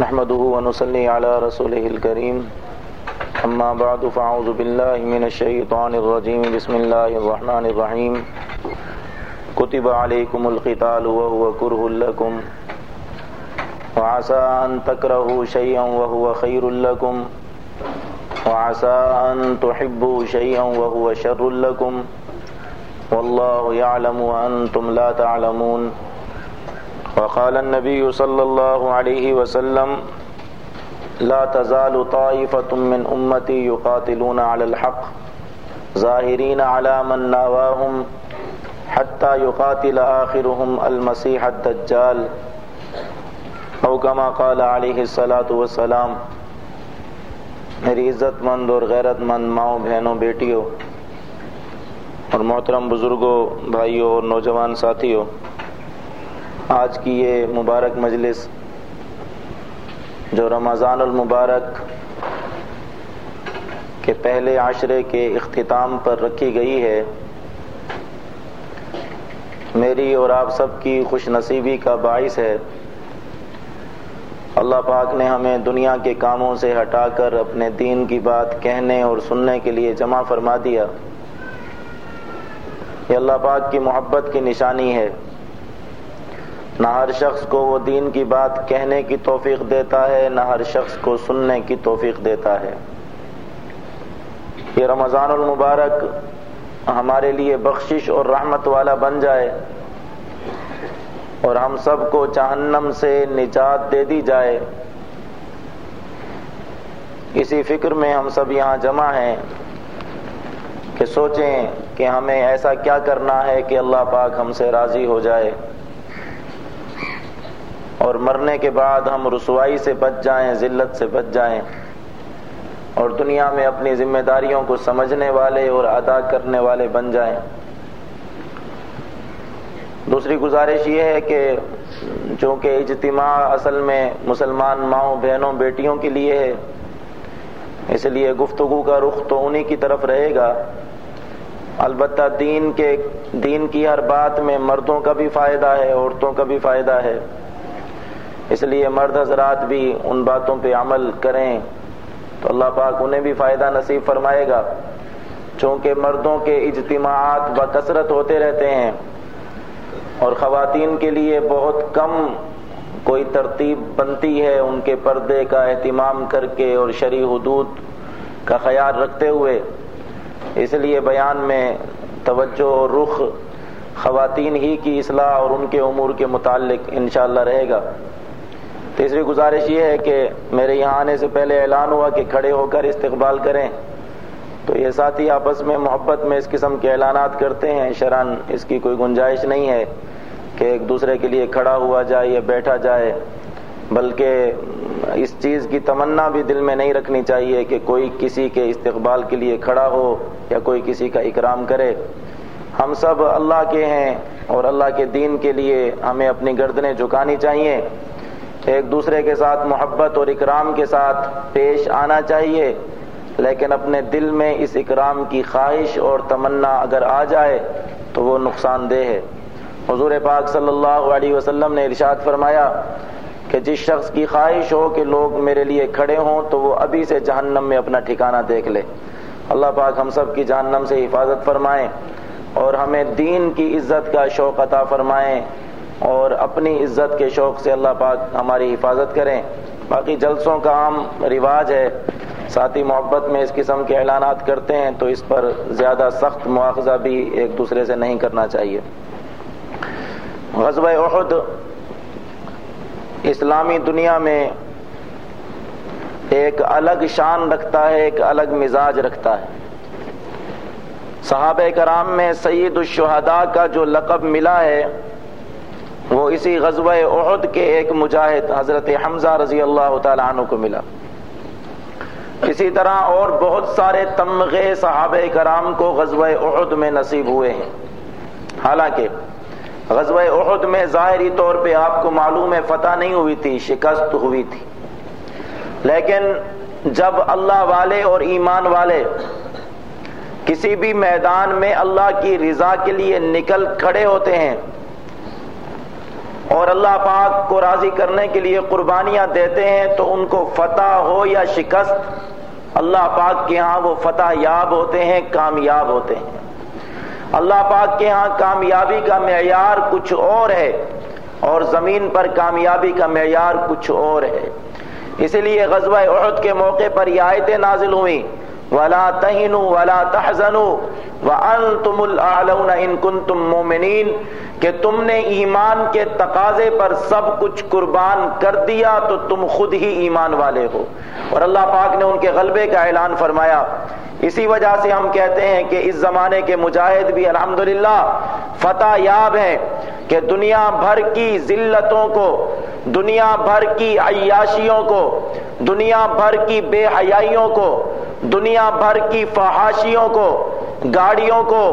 نحمده ونصلي على رسوله الكريم. أما بعد، فأعوذ بالله من الشيطان الرجيم. بسم الله الرحمن الرحيم. كتب عليكم القتال وهو كره لكم. وعسى أن تكرهوا شيئا وهو خير لكم. وعسى أن تحبوا شيئا وهو شر لكم. والله يعلم وأنتم لا تعلمون. وقال النبي صلى الله عليه وسلم، لا تزال طائفة من أمتي يقاتلون على الحق، ظاهرين على من ناواهم، حتى يقاتل آخرهم المسيح الدجال. او كما قال عليه الصلاة والسلام، میری عزت مند اور غیرت مند ماؤں، بہنوں، بیٹیوں اور محترم بزرگوں، بھائیوں اور نوجوان ساتھیوں آج کی یہ مبارک مجلس جو رمضان المبارک کے پہلے عشرے کے اختتام پر رکھی گئی ہے، میری اور آپ سب کی خوش نصیبی کا باعث ہے۔ اللہ پاک نے ہمیں دنیا کے کاموں سے ہٹا کر اپنے دین کی بات کہنے اور سننے کے لیے جمع فرما دیا۔ یہ اللہ پاک کی محبت کی نشانی ہے۔ نہ ہر شخص کو وہ دین کی بات کہنے کی توفیق دیتا ہے، نہ ہر شخص کو سننے کی توفیق دیتا ہے۔ یہ رمضان المبارک ہمارے لیے بخشش اور رحمت والا بن جائے اور ہم سب کو جہنم سے نجات دے دی جائے۔ اسی فکر میں ہم سب یہاں جمع ہیں کہ سوچیں کہ ہمیں ایسا کیا کرنا ہے کہ اللہ پاک ہم سے راضی ہو جائے۔ اور مرنے کے بعد ہم رسوائی سے بچ جائیں، ذلت سے بچ جائیں۔ اور دنیا میں اپنی ذمہ داریوں کو سمجھنے والے اور ادا کرنے والے بن جائیں۔ دوسری گزارش یہ ہے کہ چونکہ اجتماع اصل میں مسلمان ماؤں، بہنوں، بیٹیوں کے لیے ہے، اس لیے گفتگو کا رخ تو انہی کی طرف رہے گا۔ البتہ دین کے، دین کی ہر بات میں مردوں کا بھی فائدہ ہے، عورتوں کا بھی فائدہ ہے۔ اس لیے مرد حضرات بھی ان باتوں پہ عمل کریں تو اللہ پاک انہیں بھی فائدہ نصیب فرمائے گا۔ چونکہ مردوں کے اجتماعات بکثرت ہوتے رہتے ہیں اور خواتین کے لیے بہت کم کوئی ترتیب بنتی ہے ان کے پردے کا اہتمام کر کے اور شرع حدود کا خیال رکھتے ہوئے۔ اس لیے بیان میں توجہ اور رخ خواتین ہی کی اصلاح اور ان کے امور کے متعلق انشاءاللہ رہے گا۔ تیسری گزارش یہ ہے کہ میرے یہاں آنے سے پہلے اعلان ہوا کہ کھڑے ہو کر استقبال کریں۔ تو یہ ساتھی آپس میں محبت میں اس قسم کے اعلانات کرتے ہیں شران اس کی کوئی گنجائش نہیں ہے کہ ایک دوسرے کے لیے کھڑا ہوا جائے یا بیٹھا جائے، بلکہ اس چیز کی تمنا بھی دل میں نہیں رکھنی چاہیے کہ کوئی کسی کے استقبال کے لیے کھڑا ہو یا کوئی کسی کا اکرام کرے۔ ہم سب اللہ کے ہیں اور اللہ کے دین کے لیے ہمیں اپنی گردنیں جھکانی چاہیے۔ ایک دوسرے کے ساتھ محبت اور اکرام کے ساتھ پیش آنا چاہیے، لیکن اپنے دل میں اس اکرام کی خواہش اور تمنا اگر آ جائے تو وہ نقصان دہ ہے۔ حضور پاک صلی اللہ علیہ وسلم نے ارشاد فرمایا کہ جس شخص کی خواہش ہو کہ لوگ میرے لیے کھڑے ہوں تو وہ ابھی سے جہنم میں اپنا ٹھکانہ دیکھ لے۔ اللہ پاک ہم سب کی جہنم سے حفاظت فرمائیں اور ہمیں دین کی عزت کا شوق عطا فرمائیں اور اپنی عزت کے شوق سے اللہ پاک ہماری حفاظت کریں۔ باقی جلسوں کا عام رواج ہے۔ ساتھی محبت میں اس قسم کے اعلانات کرتے ہیں تو اس پر زیادہ سخت مواخذہ بھی ایک دوسرے سے نہیں کرنا چاہیے۔ غزوہ احد اسلامی دنیا میں ایک الگ شان رکھتا ہے، ایک الگ مزاج رکھتا ہے۔ صحابہ کرام میں سید الشہداء کا جو لقب ملا ہے وہ اسی غزوہ احد کے ایک مجاہد حضرت حمزہ رضی اللہ تعالیٰ عنہ کو ملا۔ اسی طرح اور بہت سارے تمغے صحابہ کرام کو غزوہ احد میں نصیب ہوئے ہیں۔ حالانکہ غزوہ احد میں ظاہری طور پہ آپ کو معلوم ہے فتح نہیں ہوئی تھی، شکست ہوئی تھی۔ لیکن جب اللہ والے اور ایمان والے کسی بھی میدان میں اللہ کی رضا کے لیے نکل کھڑے ہوتے ہیں اور اللہ پاک کو راضی کرنے کے لیے قربانیاں دیتے ہیں تو ان کو فتح ہو یا شکست، اللہ پاک کے ہاں وہ فتح یاب ہوتے ہیں، کامیاب ہوتے ہیں۔ اللہ پاک کے ہاں کامیابی کا معیار کچھ اور ہے اور زمین پر کامیابی کا معیار کچھ اور ہے۔ اسی لیے غزوہ عہد کے موقع پر یہ آیتیں نازل ہوئی ولا تہنوا ولا تحزنوا وانتم الاعلون ان کنتم مومنین کہ تم نے ایمان کے تقاضے پر سب کچھ قربان کر دیا تو تم خود ہی ایمان والے ہو۔ اور اللہ پاک نے ان کے غلبے کا اعلان فرمایا۔ اسی وجہ سے ہم کہتے ہیں کہ اس زمانے کے مجاہد بھی الحمدللہ فتح یاب ہیں کہ دنیا بھر کی ذلتوں کو، دنیا بھر کی عیاشیوں کو، دنیا بھر کی بے حیائیوں کو، دنیا بھر کی فحاشیوں کو گاڑیوں کو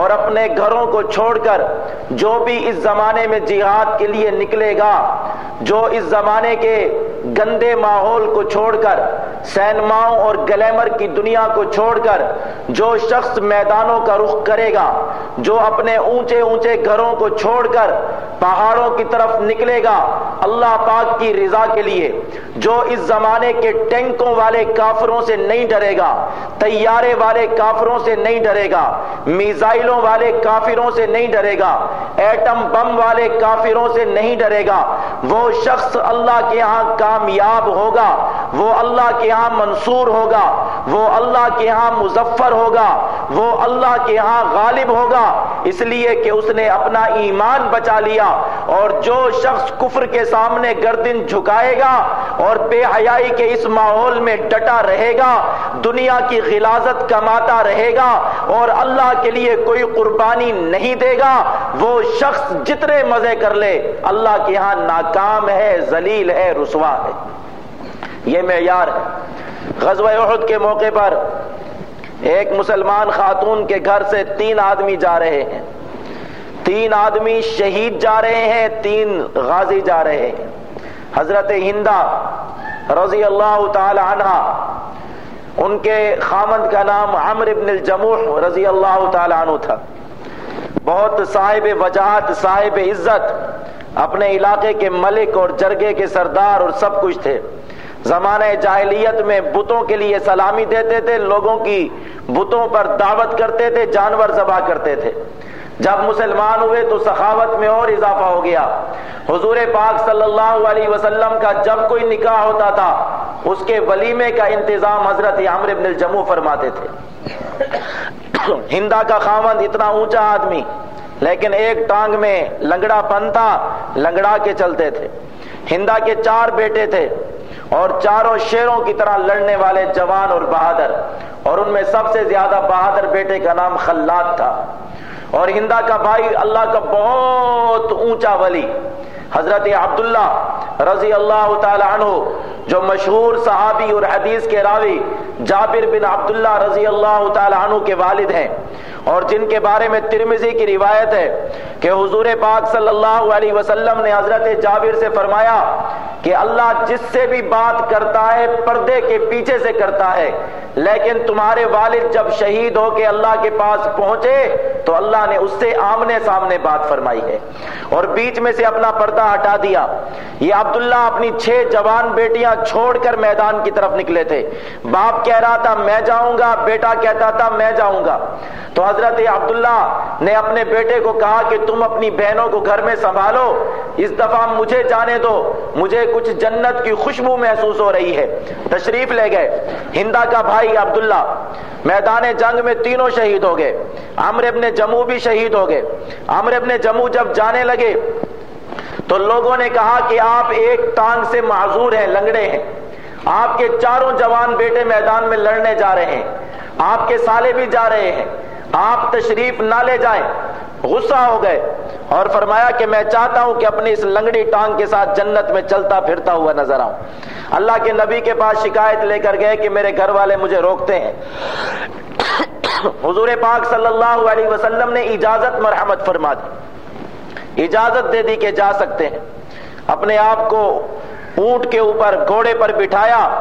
اور اپنے گھروں کو چھوڑ کر جو بھی اس زمانے میں جہاد کے لیے نکلے گا، جو اس زمانے کے گندے ماحول کو چھوڑ کر سینماؤں اور گلیمر کی دنیا کو چھوڑ کر جو شخص میدانوں کا رخ کرے گا، جو اپنے اونچے اونچے گھروں کو چھوڑ کر پہاڑوں کی طرف نکلے گا اللہ پاک کی رضا کے لیے، جو اس زمانے کے ٹینکوں والے کافروں سے نہیں ڈرے گا تیارے والے کافروں سے نہیں ڈرے گا۔ میزائلوں والے کافروں سے نہیں ڈرے گا۔ ایٹم بم والے کافروں سے نہیں ڈرے گا۔ وہ شخص اللہ کے ہاں کامیاب ہوگا۔ وہ اللہ کے ہاں منصور ہوگا۔ وہ اللہ کے ہاں مظفر ہوگا۔ وہ اللہ کے ہاں غالب ہوگا۔ اس لیے کہ اس نے اپنا ایمان بچا لیا۔ اور جو شخص کفر کے سامنے گردن جھکائے گا اور بے حیائی کے اس ماحول میں ڈٹا رہے گا، دنیا کی غلازت کماتا رہے گا اور اللہ کے لیے کوئی قربانی نہیں دے گا، وہ شخص جتنے مزے کر لے، اللہ کے ہاں ناکام ہے، ذلیل ہے، رسوا ہے۔ یہ معیار ہے۔ غزوہ احد کے موقع پر ایک مسلمان خاتون کے گھر سے تین آدمی جا رہے ہیں۔ تین آدمی شہید جا رہے ہیں، تین غازی جا رہے ہیں۔ حضرت ہندا رضی اللہ تعالی عنہ ان کے خامند کا نام عمر ابن الجموح رضی اللہ تعالی عنہ تھا۔ بہت صاحب وجاہت، صاحب عزت، اپنے علاقے کے ملک اور جرگے کے سردار اور سب کچھ تھے۔ زمانہ جاہلیت میں بتوں کے لیے سلامی دیتے تھے، لوگوں کی بتوں پر دعوت کرتے تھے، جانور ذبح کرتے تھے۔ جب مسلمان ہوئے تو سخاوت میں اور اضافہ ہو گیا۔ حضور پاک صلی اللہ علیہ وسلم کا جب کوئی نکاح ہوتا تھا، اس کے ولیمے کا انتظام حضرت عمر ابن الجمو فرماتے تھے۔ ہندا کا خامند اتنا اونچا آدمی، لیکن ایک ٹانگ میں لنگڑا پن تھا، لنگڑا کے چلتے تھے۔ ہندا کے چار بیٹے تھے اور چاروں شیروں کی طرح لڑنے والے جوان اور بہادر، اور ان میں سب سے زیادہ بہادر بیٹے کا نام خلاد تھا۔ اور ہندا کا بھائی اللہ کا بہت اونچا ولی، حضرت عبداللہ رضی اللہ تعالی عنہ، جو مشہور صحابی اور حدیث کے راوی جابر بن عبداللہ رضی اللہ تعالی عنہ کے والد ہیں۔ اور جن کے بارے میں ترمزی کی روایت ہے کہ حضور پاک صلی اللہ علیہ وسلم نے حضرت جابر سے فرمایا کہ اللہ جس سے بھی بات کرتا ہے، پردے کے پیچھے سے کرتا ہے، لیکن تمہارے والد جب شہید ہو کے اللہ کے پاس پہنچے تو اللہ نے اس سے آمنے سامنے بات فرمائی ہے۔ اور بیچ میں سے اپنا پردہ ہٹا دیا۔ یہ عبداللہ اپنی چھ جوان بیٹیاں چھوڑ کر میدان کی طرف نکلے تھے۔ باپ کہہ رہا تھا، میں جاؤں گا۔ بیٹا کہتا تھا، میں جاؤں گا۔ تو حضرت عبداللہ نے اپنے بیٹے کو کہا کہ تم اپنی بہنوں کو گھر میں سنبھالو۔ اس دفعہ مجھے جانے دو، مجھے کچھ جنت کی خوشبو محسوس ہو رہی ہے۔ تشریف لے گئے۔ ہندا کا بھائی عبداللہ، میدان جنگ میں تینوں شہید ہو گئے۔ عمر ابن جمو بھی شہید ہو گئے۔ عمر ابن جمو جب جانے لگے، تو لوگوں نے کہا کہ آپ ایک ٹانگ سے معذور ہیں، لنگڑے ہیں۔ آپ کے چاروں جوان بیٹے میدان میں لڑنے جا رہے ہیں۔ آپ کے سالے بھی جا رہے ہیں۔ آپ تشریف نہ لے جائیں۔ غصہ ہو گئے۔ اور فرمایا کہ میں چاہتا ہوں کہ اپنی اس لنگڑی ٹانگ کے ساتھ جنت میں چلتا پھرتا ہوا نظر آؤں۔ اللہ کے نبی کے پاس شکایت لے کر گئے کہ میرے گھر والے مجھے روکتے ہیں۔ حضور پاک صلی اللہ علیہ وسلم نے اجازت مرحمت فرما دی۔ اجازت دے دی کہ جا سکتے ہیں۔ اپنے آپ کو اونٹ کے اوپر گھوڑے پر بٹھایا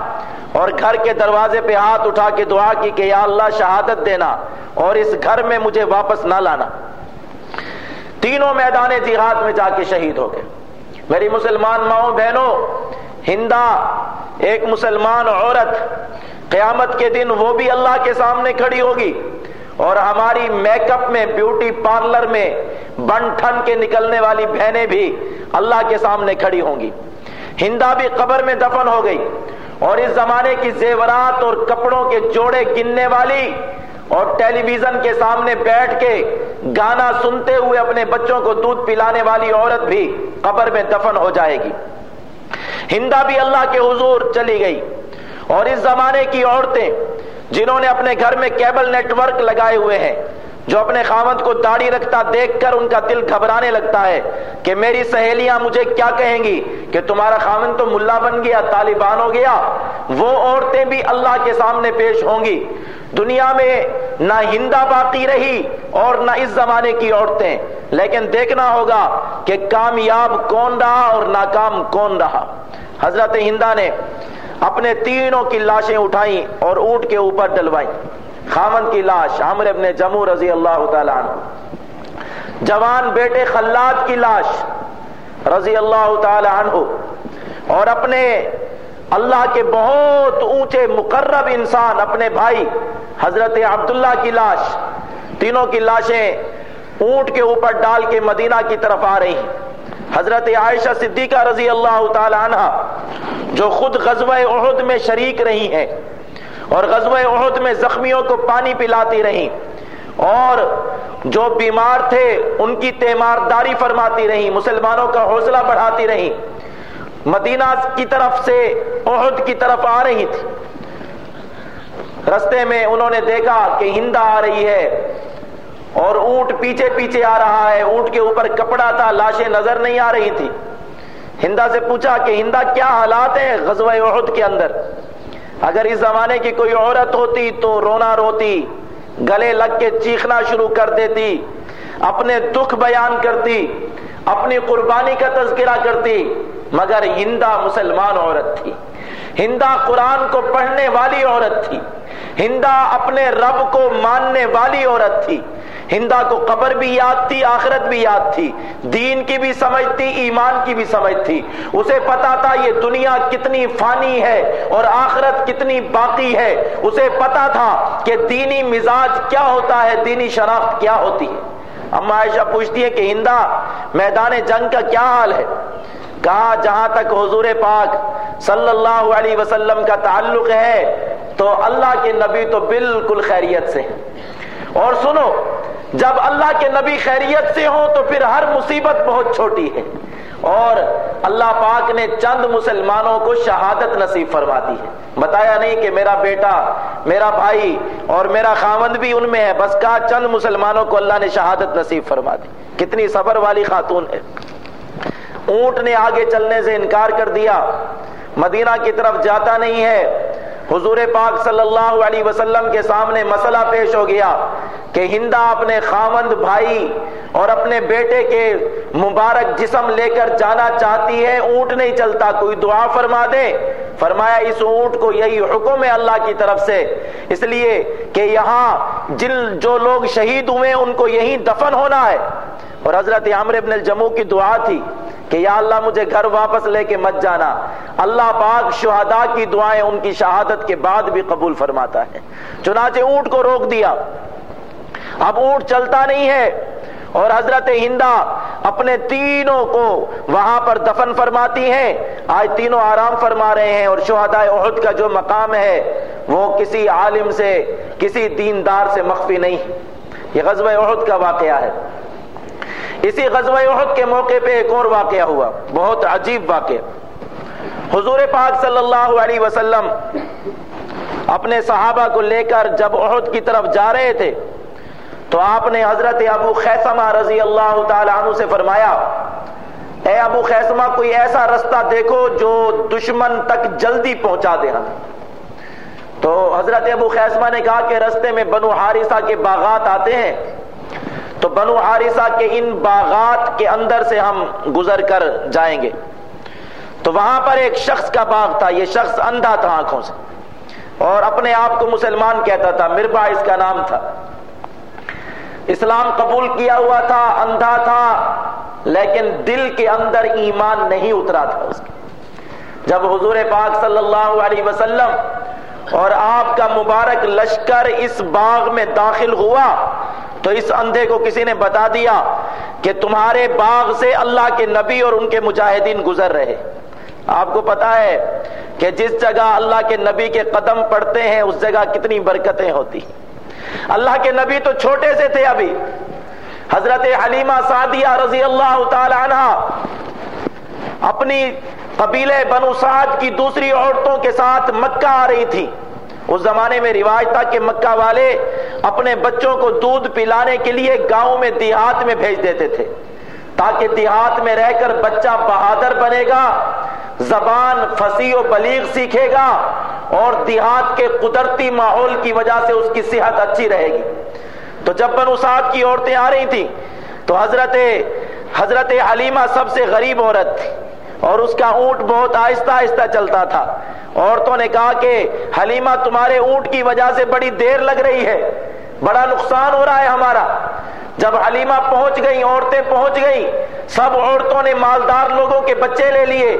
اور گھر کے دروازے پہ ہاتھ اٹھا کے دعا کی کہ یا اللہ شہادت دینا اور اس گھر میں مجھے واپس نہ لانا۔ تینوں میدان جہاد میں جا کے شہید ہو گئے۔ میری مسلمان ماؤں بہنوں ہندا ایک مسلمان عورت، قیامت کے دن وہ بھی اللہ کے سامنے کھڑی ہوگی اور ہماری میک اپ میں، بیوٹی پارلر میں، بن ٹھن کے نکلنے والی بہنیں بھی اللہ کے سامنے کھڑی ہوں گی۔ ہندا بھی قبر میں دفن ہو گئی اور اس زمانے کی زیورات اور کپڑوں کے جوڑے گننے والی اور ٹیلی ویژن کے سامنے بیٹھ کے گانا سنتے ہوئے اپنے بچوں کو دودھ پلانے والی عورت بھی قبر میں دفن ہو جائے گی۔ ہندا بھی اللہ کے حضور چلی گئی۔ اور اس زمانے کی عورتیں جنہوں نے اپنے گھر میں کیبل نیٹ ورک لگائے ہوئے ہیں جو اپنے خامد کو داڑھی رکھتا دیکھ کر ان کا دل گھبرانے لگتا ہے کہ میری سہیلیاں مجھے کیا کہیں گی کہ تمہارا خامن تو ملا بن گیا، طالبان ہو گیا۔ وہ عورتیں بھی اللہ کے سامنے پیش ہوں گی۔ دنیا میں نہ ہندا باقی رہی اور نہ اس زمانے کی عورتیں۔ لیکن دیکھنا ہوگا کہ کامیاب کون رہا اور ناکام کون رہا۔ حضرت ہندا نے اپنے تینوں کی لاشیں اٹھائیں اور اونٹ کے اوپر ڈلوائیں۔ خامن کی لاش عمر ابن جمو رضی اللہ تعالیٰ عنہ۔ جوان بیٹے خلاد کی لاش رضی اللہ تعالی عنہ۔ اور اپنے اللہ کے بہت اونچے مقرب انسان، اپنے بھائی حضرت عبداللہ کی لاش۔ تینوں کی لاشیں اونٹ کے اوپر ڈال کے مدینہ کی طرف آ رہی ہیں۔ حضرت عائشہ صدیقہ رضی اللہ تعالی عنہ جو خود غزوہ احد میں شریک رہی ہیں۔ اور غزوہ احد میں زخمیوں کو پانی پلاتی رہی اور جو بیمار تھے ان کی تیمارداری فرماتی رہی مسلمانوں کا حوصلہ بڑھاتی رہی مدینہ کی طرف سے احد کی طرف آ رہی تھی۔ رستے میں انہوں نے دیکھا کہ ہندا آ رہی ہے اور اونٹ پیچھے پیچھے آ رہا ہے۔ اونٹ کے اوپر کپڑا تھا، لاشیں نظر نہیں آ رہی تھی۔ ہندا سے پوچھا کہ ہندا کیا حالات ہیں غزوہ احد کے اندر؟ اگر اس زمانے کی کوئی عورت ہوتی تو رونا روتی، گلے لگ کے چیخنا شروع کر دیتی، اپنے دکھ بیان کرتی، اپنی قربانی کا تذکرہ کرتی۔ مگر ہندا مسلمان عورت تھی۔ ہندا قرآن کو پڑھنے والی عورت تھی۔ ہندا اپنے رب کو ماننے والی عورت تھی۔ ہندا کو قبر بھی یاد تھی، آخرت بھی یاد تھی۔ دین کی بھی سمجھ تھی، ایمان کی بھی سمجھ تھی۔ اسے پتا تھا یہ دنیا کتنی فانی ہے اور آخرت کتنی باقی ہے۔ اسے پتا تھا کہ دینی مزاج کیا ہوتا ہے، دینی شناخت کیا ہوتی ہے۔ اما عائشہ پوچھتی ہے کہ ہندا میدان جنگ کا کیا حال ہے؟ کہا، جہاں تک حضور پاک صلی اللہ علیہ وسلم کا تعلق ہے، تو اللہ کے نبی تو بالکل خیریت سے اور سنو، جب اللہ کے نبی خیریت سے ہوں، تو پھر ہر مصیبت بہت چھوٹی ہے۔ اور اللہ پاک نے چند مسلمانوں کو شہادت نصیب فرما دی ہے۔ بتایا نہیں کہ میرا بیٹا، میرا بھائی اور میرا خامند بھی ان میں ہے، بس کہا، چند مسلمانوں کو اللہ نے شہادت نصیب فرما دی۔ کتنی صبر والی خاتون ہے۔ اونٹ نے آگے چلنے سے انکار کر دیا۔ مدینہ کی طرف جاتا نہیں ہے۔ حضور پاک صلی اللہ علیہ وسلم کے سامنے مسئلہ پیش ہو گیا کہ ہندا اپنے خامند بھائی اور اپنے بیٹے کے مبارک جسم لے کر جانا چاہتی ہے، اونٹ نہیں چلتا۔ کوئی دعا فرما دے۔ فرمایا، اس اونٹ کو یہی حکم ہے اللہ کی طرف سے۔ اس لیے کہ یہاں جن جو لوگ شہید ہوئے، ان کو یہی دفن ہونا ہے۔ اور حضرت عامر ابن الجمو کی دعا تھی کہ یا اللہ مجھے گھر واپس لے کے مت جانا۔ اللہ پاک شہداء کی دعائیں ان کی شہادت کے بعد بھی قبول فرماتا ہے۔ چنانچہ اونٹ کو روک دیا۔ اب اونٹ چلتا نہیں ہے۔ اور حضرت ہندا اپنے تینوں کو وہاں پر دفن فرماتی ہیں۔ آج تینوں آرام فرما رہے ہیں اور شہداء احد کا جو مقام ہے، وہ کسی عالم سے، کسی دیندار سے مخفی نہیں۔ یہ غزوہ احد کا واقعہ ہے۔ اسی غزوہ احد کے موقع پہ ایک اور واقعہ ہوا، بہت عجیب واقعہ۔ حضور پاک صلی اللہ علیہ وسلم اپنے صحابہ کو لے کر جب احد کی طرف جا رہے تھے، تو آپ نے حضرت ابو خیسمہ رضی اللہ تعالی عنہ سے فرمایا، اے ابو خیسمہ، کوئی ایسا رستہ دیکھو جو دشمن تک جلدی پہنچا دے ہمیں۔ تو حضرت ابو خیسمہ نے کہا کہ رستے میں بنو حارثہ کے باغات آتے ہیں۔ تو بنو حارثہ کے ان باغات کے اندر سے ہم گزر کر جائیں گے۔ تو وہاں پر ایک شخص کا باغ تھا، یہ شخص اندھا تھا آنکھوں سے۔ اور اپنے آپ کو مسلمان کہتا تھا، مربا اس کا نام تھا۔ اسلام قبول کیا ہوا تھا، اندھا تھا، لیکن دل کے اندر ایمان نہیں اترا تھا اس کے۔ جب حضور پاک صلی اللہ علیہ وسلم اور آپ کا مبارک لشکر اس باغ میں داخل ہوا تو اس اندھے کو کسی نے بتا دیا کہ تمہارے باغ سے اللہ کے نبی اور ان کے مجاہدین گزر رہے۔ آپ کو پتا ہے کہ جس جگہ اللہ کے نبی کے قدم پڑتے ہیں، اس جگہ کتنی برکتیں ہوتی۔ اللہ کے نبی تو چھوٹے سے تھے ابھی۔ حضرت حلیمہ سعدیہ رضی اللہ تعالی عنہ اپنی قبیلے بنو سعد کی دوسری عورتوں کے ساتھ مکہ آ رہی تھی۔ اس زمانے میں رواج تھا کہ مکہ والے اپنے بچوں کو دودھ پلانے کے لیے گاؤں میں دیہات میں بھیج دیتے تھے۔ تاکہ دیہات میں رہ کر بچہ بہادر بنے گا، زبان فصیح و بلیغ سیکھے گا اور دیہات کے قدرتی ماحول کی وجہ سے اس کی صحت اچھی رہے گی۔ تو جب بنو سعد کی عورتیں آ رہی تھیں تو حضرت حضرت حلیمہ سب سے غریب عورت تھی اور اس کا اونٹ بہت آہستہ آہستہ چلتا تھا۔ عورتوں نے کہا کہ حلیمہ تمہارے اونٹ کی وجہ سے بڑی دیر لگ رہی ہے۔ بڑا نقصان ہو رہا ہے ہمارا۔ جب حلیمہ پہنچ گئی، عورتیں پہنچ گئی، سب عورتوں نے مالدار لوگوں کے بچے لے لیے۔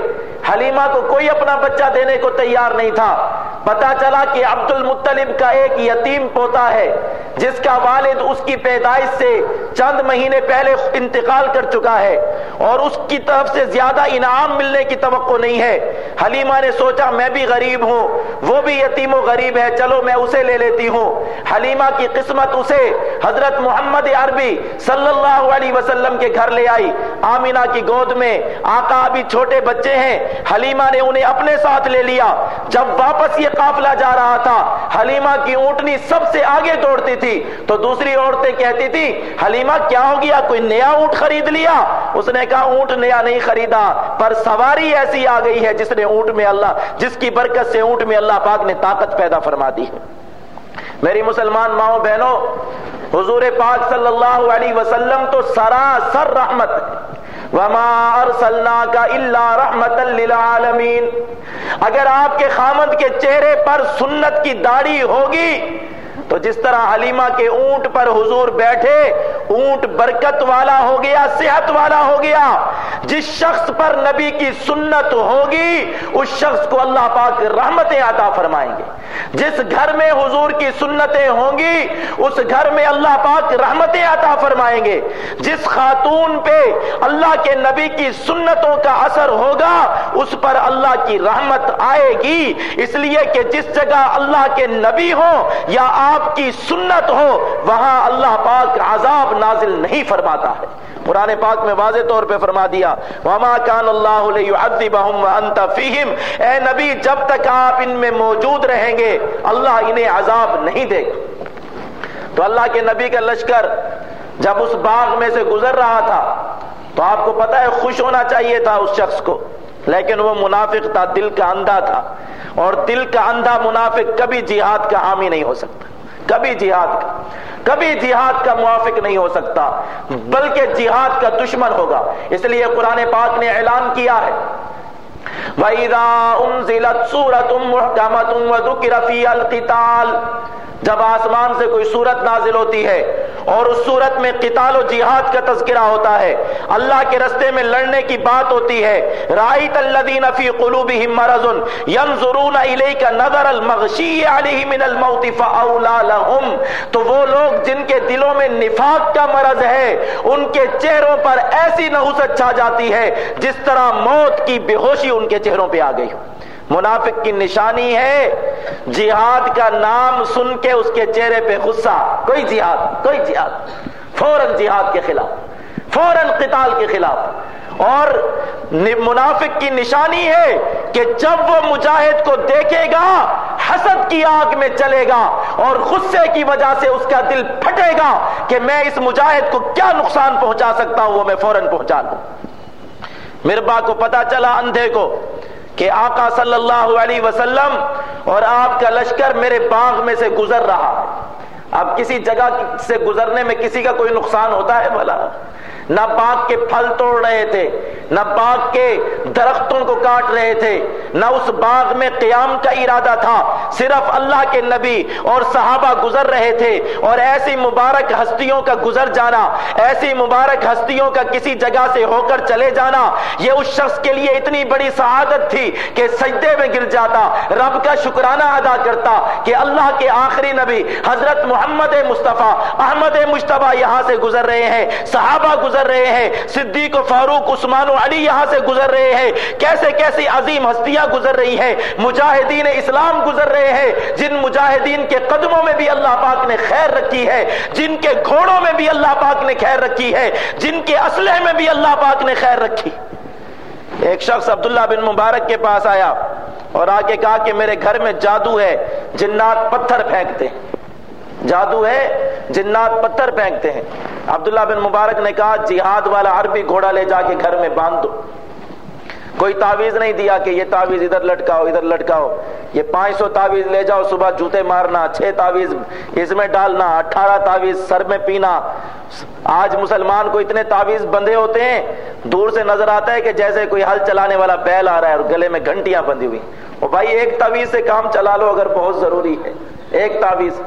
حلیمہ کو کوئی اپنا بچہ دینے کو تیار نہیں تھا۔ پتا چلا کہ عبد المطلب کا ایک یتیم پوتا ہے، جس کا والد اس کی پیدائش سے چند مہینے پہلے انتقال کر چکا ہے اور اس کی طرف سے زیادہ انعام ملنے کی توقع نہیں ہے۔ حلیمہ نے سوچا، میں بھی غریب ہوں، وہ بھی یتیم و غریب ہے، چلو میں اسے لے لیتی ہوں۔ حلیمہ کی قسمت اسے حضرت محمد عربی صلی اللہ علیہ وسلم کے گھر لے آئی۔ آمینہ کی گود میں آقا ابھی چھوٹے بچے ہیں۔ حلیمہ نے انہیں اپنے ساتھ لے لیا۔ جب واپس یہ قافلہ جا رہا تھا۔ حلیمہ کی اونٹنی سب سے آگے دوڑتی تھی۔ تو دوسری عورتیں کہتی تھی حلیمہ کیا ہو گیا؟ کوئی نیا اونٹ خرید لیا؟ اس نے کہا، اونٹ نیا نہیں خریدا، پر سواری ایسی آ گئی ہے جس نے اونٹ میں اللہ، جس کی برکت سے اونٹ میں اللہ پاک نے طاقت پیدا فرما دی ہے۔ میری مسلمان ماؤں بہنوں، حضور پاک صلی اللہ علیہ وسلم تو سراسر رحمت وما ارسلنا کا اللہ رحمت للعالمین اگر آپ کے خامد کے چہرے پر سنت کی داڑھی ہوگی تو جس طرح حلیمہ کے اونٹ پر حضور بیٹھے، اونٹ برکت والا ہو گیا، صحت والا ہو گیا۔ جس شخص پر نبی کی سنت ہوگی، اس شخص کو اللہ پاک رحمتیں عطا فرمائیں گے۔ جس گھر میں حضور کی سنتیں ہوں گی، اس گھر میں اللہ پاک رحمتیں عطا فرمائیں گے۔ جس خاتون پہ اللہ کے نبی کی سنتوں کا اثر ہوگا، اس پر اللہ کی رحمت آئے گی۔ اس لیے کہ جس جگہ اللہ کے نبی ہو یا آپ کی سنت ہو، وہاں اللہ پاک عذاب نازل نہیں فرماتا ہے۔ قرآن پاک میں واضح طور پہ فرما دیا، وما کان اللہ لیعذبہم وانت فیہم اے نبی، جب تک آپ ان میں موجود رہیں گے، اللہ انہیں عذاب نہیں دے گا۔ تو اللہ کے نبی کا لشکر جب اس باغ میں سے گزر رہا تھا، تو آپ کو پتا ہے، خوش ہونا چاہیے تھا اس شخص کو۔ لیکن وہ منافق تھا، دل کا اندھا تھا۔ اور دل کا اندھا منافق کبھی جہاد کا حامی نہیں ہو سکتا۔ کبھی جہاد کا کبھی جہاد کا موافق نہیں ہو سکتا، بلکہ جہاد کا دشمن ہوگا۔ اس لیے قرآن پاک نے اعلان کیا ہے۔ وَإِذَا أُنزِلَتْ سُورَةٌ مُحْكَمَةٌ وَذُكِرَ فِيهَا الْقِتَالِ جب آسمان سے کوئی صورت نازل ہوتی ہے اور اس صورت میں قتال و جہاد کا تذکرہ ہوتا ہے، اللہ کے رستے میں لڑنے کی بات ہوتی ہے رائت الذین فی قلوبہم مرض ینظرون الیک نظر المغشی علیہ من الموت فاولا لهم۔ تو وہ لوگ جن کے دلوں میں نفاق کا مرض ہے، ان کے چہروں پر ایسی نحوست چھا جاتی ہے جس طرح موت کی بے ہوشی ان کے چہروں پہ آ گئی ہو منافق کی نشانی ہے جہاد کا نام سن کے اس کے چہرے پہ غصہ۔ کوئی جہاد کوئی جہاد۔ فوراً جہاد کے خلاف، فوراً قتال کے خلاف۔ اور منافق کی نشانی ہے کہ جب وہ مجاہد کو دیکھے گا، حسد کی آگ میں چلے گا اور غصے کی وجہ سے اس کا دل پھٹے گا کہ میں اس مجاہد کو کیا نقصان پہنچا سکتا ہوں، وہ میں فوراً پہنچا دوں۔ مربا کو پتا چلا اندھے کو کہ آقا صلی اللہ علیہ وسلم اور آپ کا لشکر میرے باغ میں سے گزر رہا۔ اب کسی جگہ سے گزرنے میں کسی کا کوئی نقصان ہوتا ہے بھلا؟ نہ باغ کے پھل توڑ رہے تھے، نہ باغ کے درختوں کو کاٹ رہے تھے، نہ اس باغ میں قیام کا ارادہ تھا، صرف اللہ کے نبی اور صحابہ گزر رہے تھے۔ اور ایسی مبارک ہستیوں کا گزر جانا، ایسی مبارک ہستیوں کا کسی جگہ سے ہو کر چلے جانا، یہ اس شخص کے لیے اتنی بڑی سعادت تھی کہ سجدے میں گر جاتا، رب کا شکرانہ ادا کرتا کہ اللہ کے آخری نبی حضرت محمد مصطفیٰ، احمد مشتبہ یہاں سے گزر رہے ہیں۔ صحابہ گزر گزر رہے ہیں۔ صدیق و فاروق، عثمان و علی یہاں سے گزر رہے ہیں۔ کیسے کیسی عظیم ہستیاں گزر رہی ہیں۔ مجاہدین اسلام گزر رہے ہیں۔ جن مجاہدین کے قدموں میں بھی اللہ پاک نے خیر رکھی ہے۔ جن کے گھوڑوں میں بھی اللہ پاک نے خیر رکھی ہے۔ جن کے اسلحے میں بھی اللہ پاک نے خیر رکھی۔ ایک شخص عبداللہ بن مبارک کے پاس آیا اور آ کے کہا کہ میرے گھر میں جادو ہے، جنات پتھر پھینکتے ہیں۔ جادو ہے، جنات پتھر پھینکتے ہیں۔ عبداللہ بن مبارک نے کہا، جہاد والا عربی گھوڑا لے جا کے گھر میں باندھ دو۔ کوئی تعویذ نہیں دیا کہ یہ تعویذ ادھر لٹکاؤ ادھر لٹکاؤ۔ یہ پانچ سو تعویذ لے جاؤ، صبح جوتے مارنا، چھ تعویذ اس میں ڈالنا، اٹھارہ تعویذ سر میں پینا۔ آج مسلمان کو اتنے تعویذ بندے ہوتے ہیں، دور سے نظر آتا ہے کہ جیسے کوئی ہل چلانے والا بیل آ رہا ہے اور گلے میں گھنٹیاں بندی ہوئی۔ اور بھائی، ایک تعویذ سے کام چلا لو اگر بہت ضروری ہے۔ ایک تعویذ۔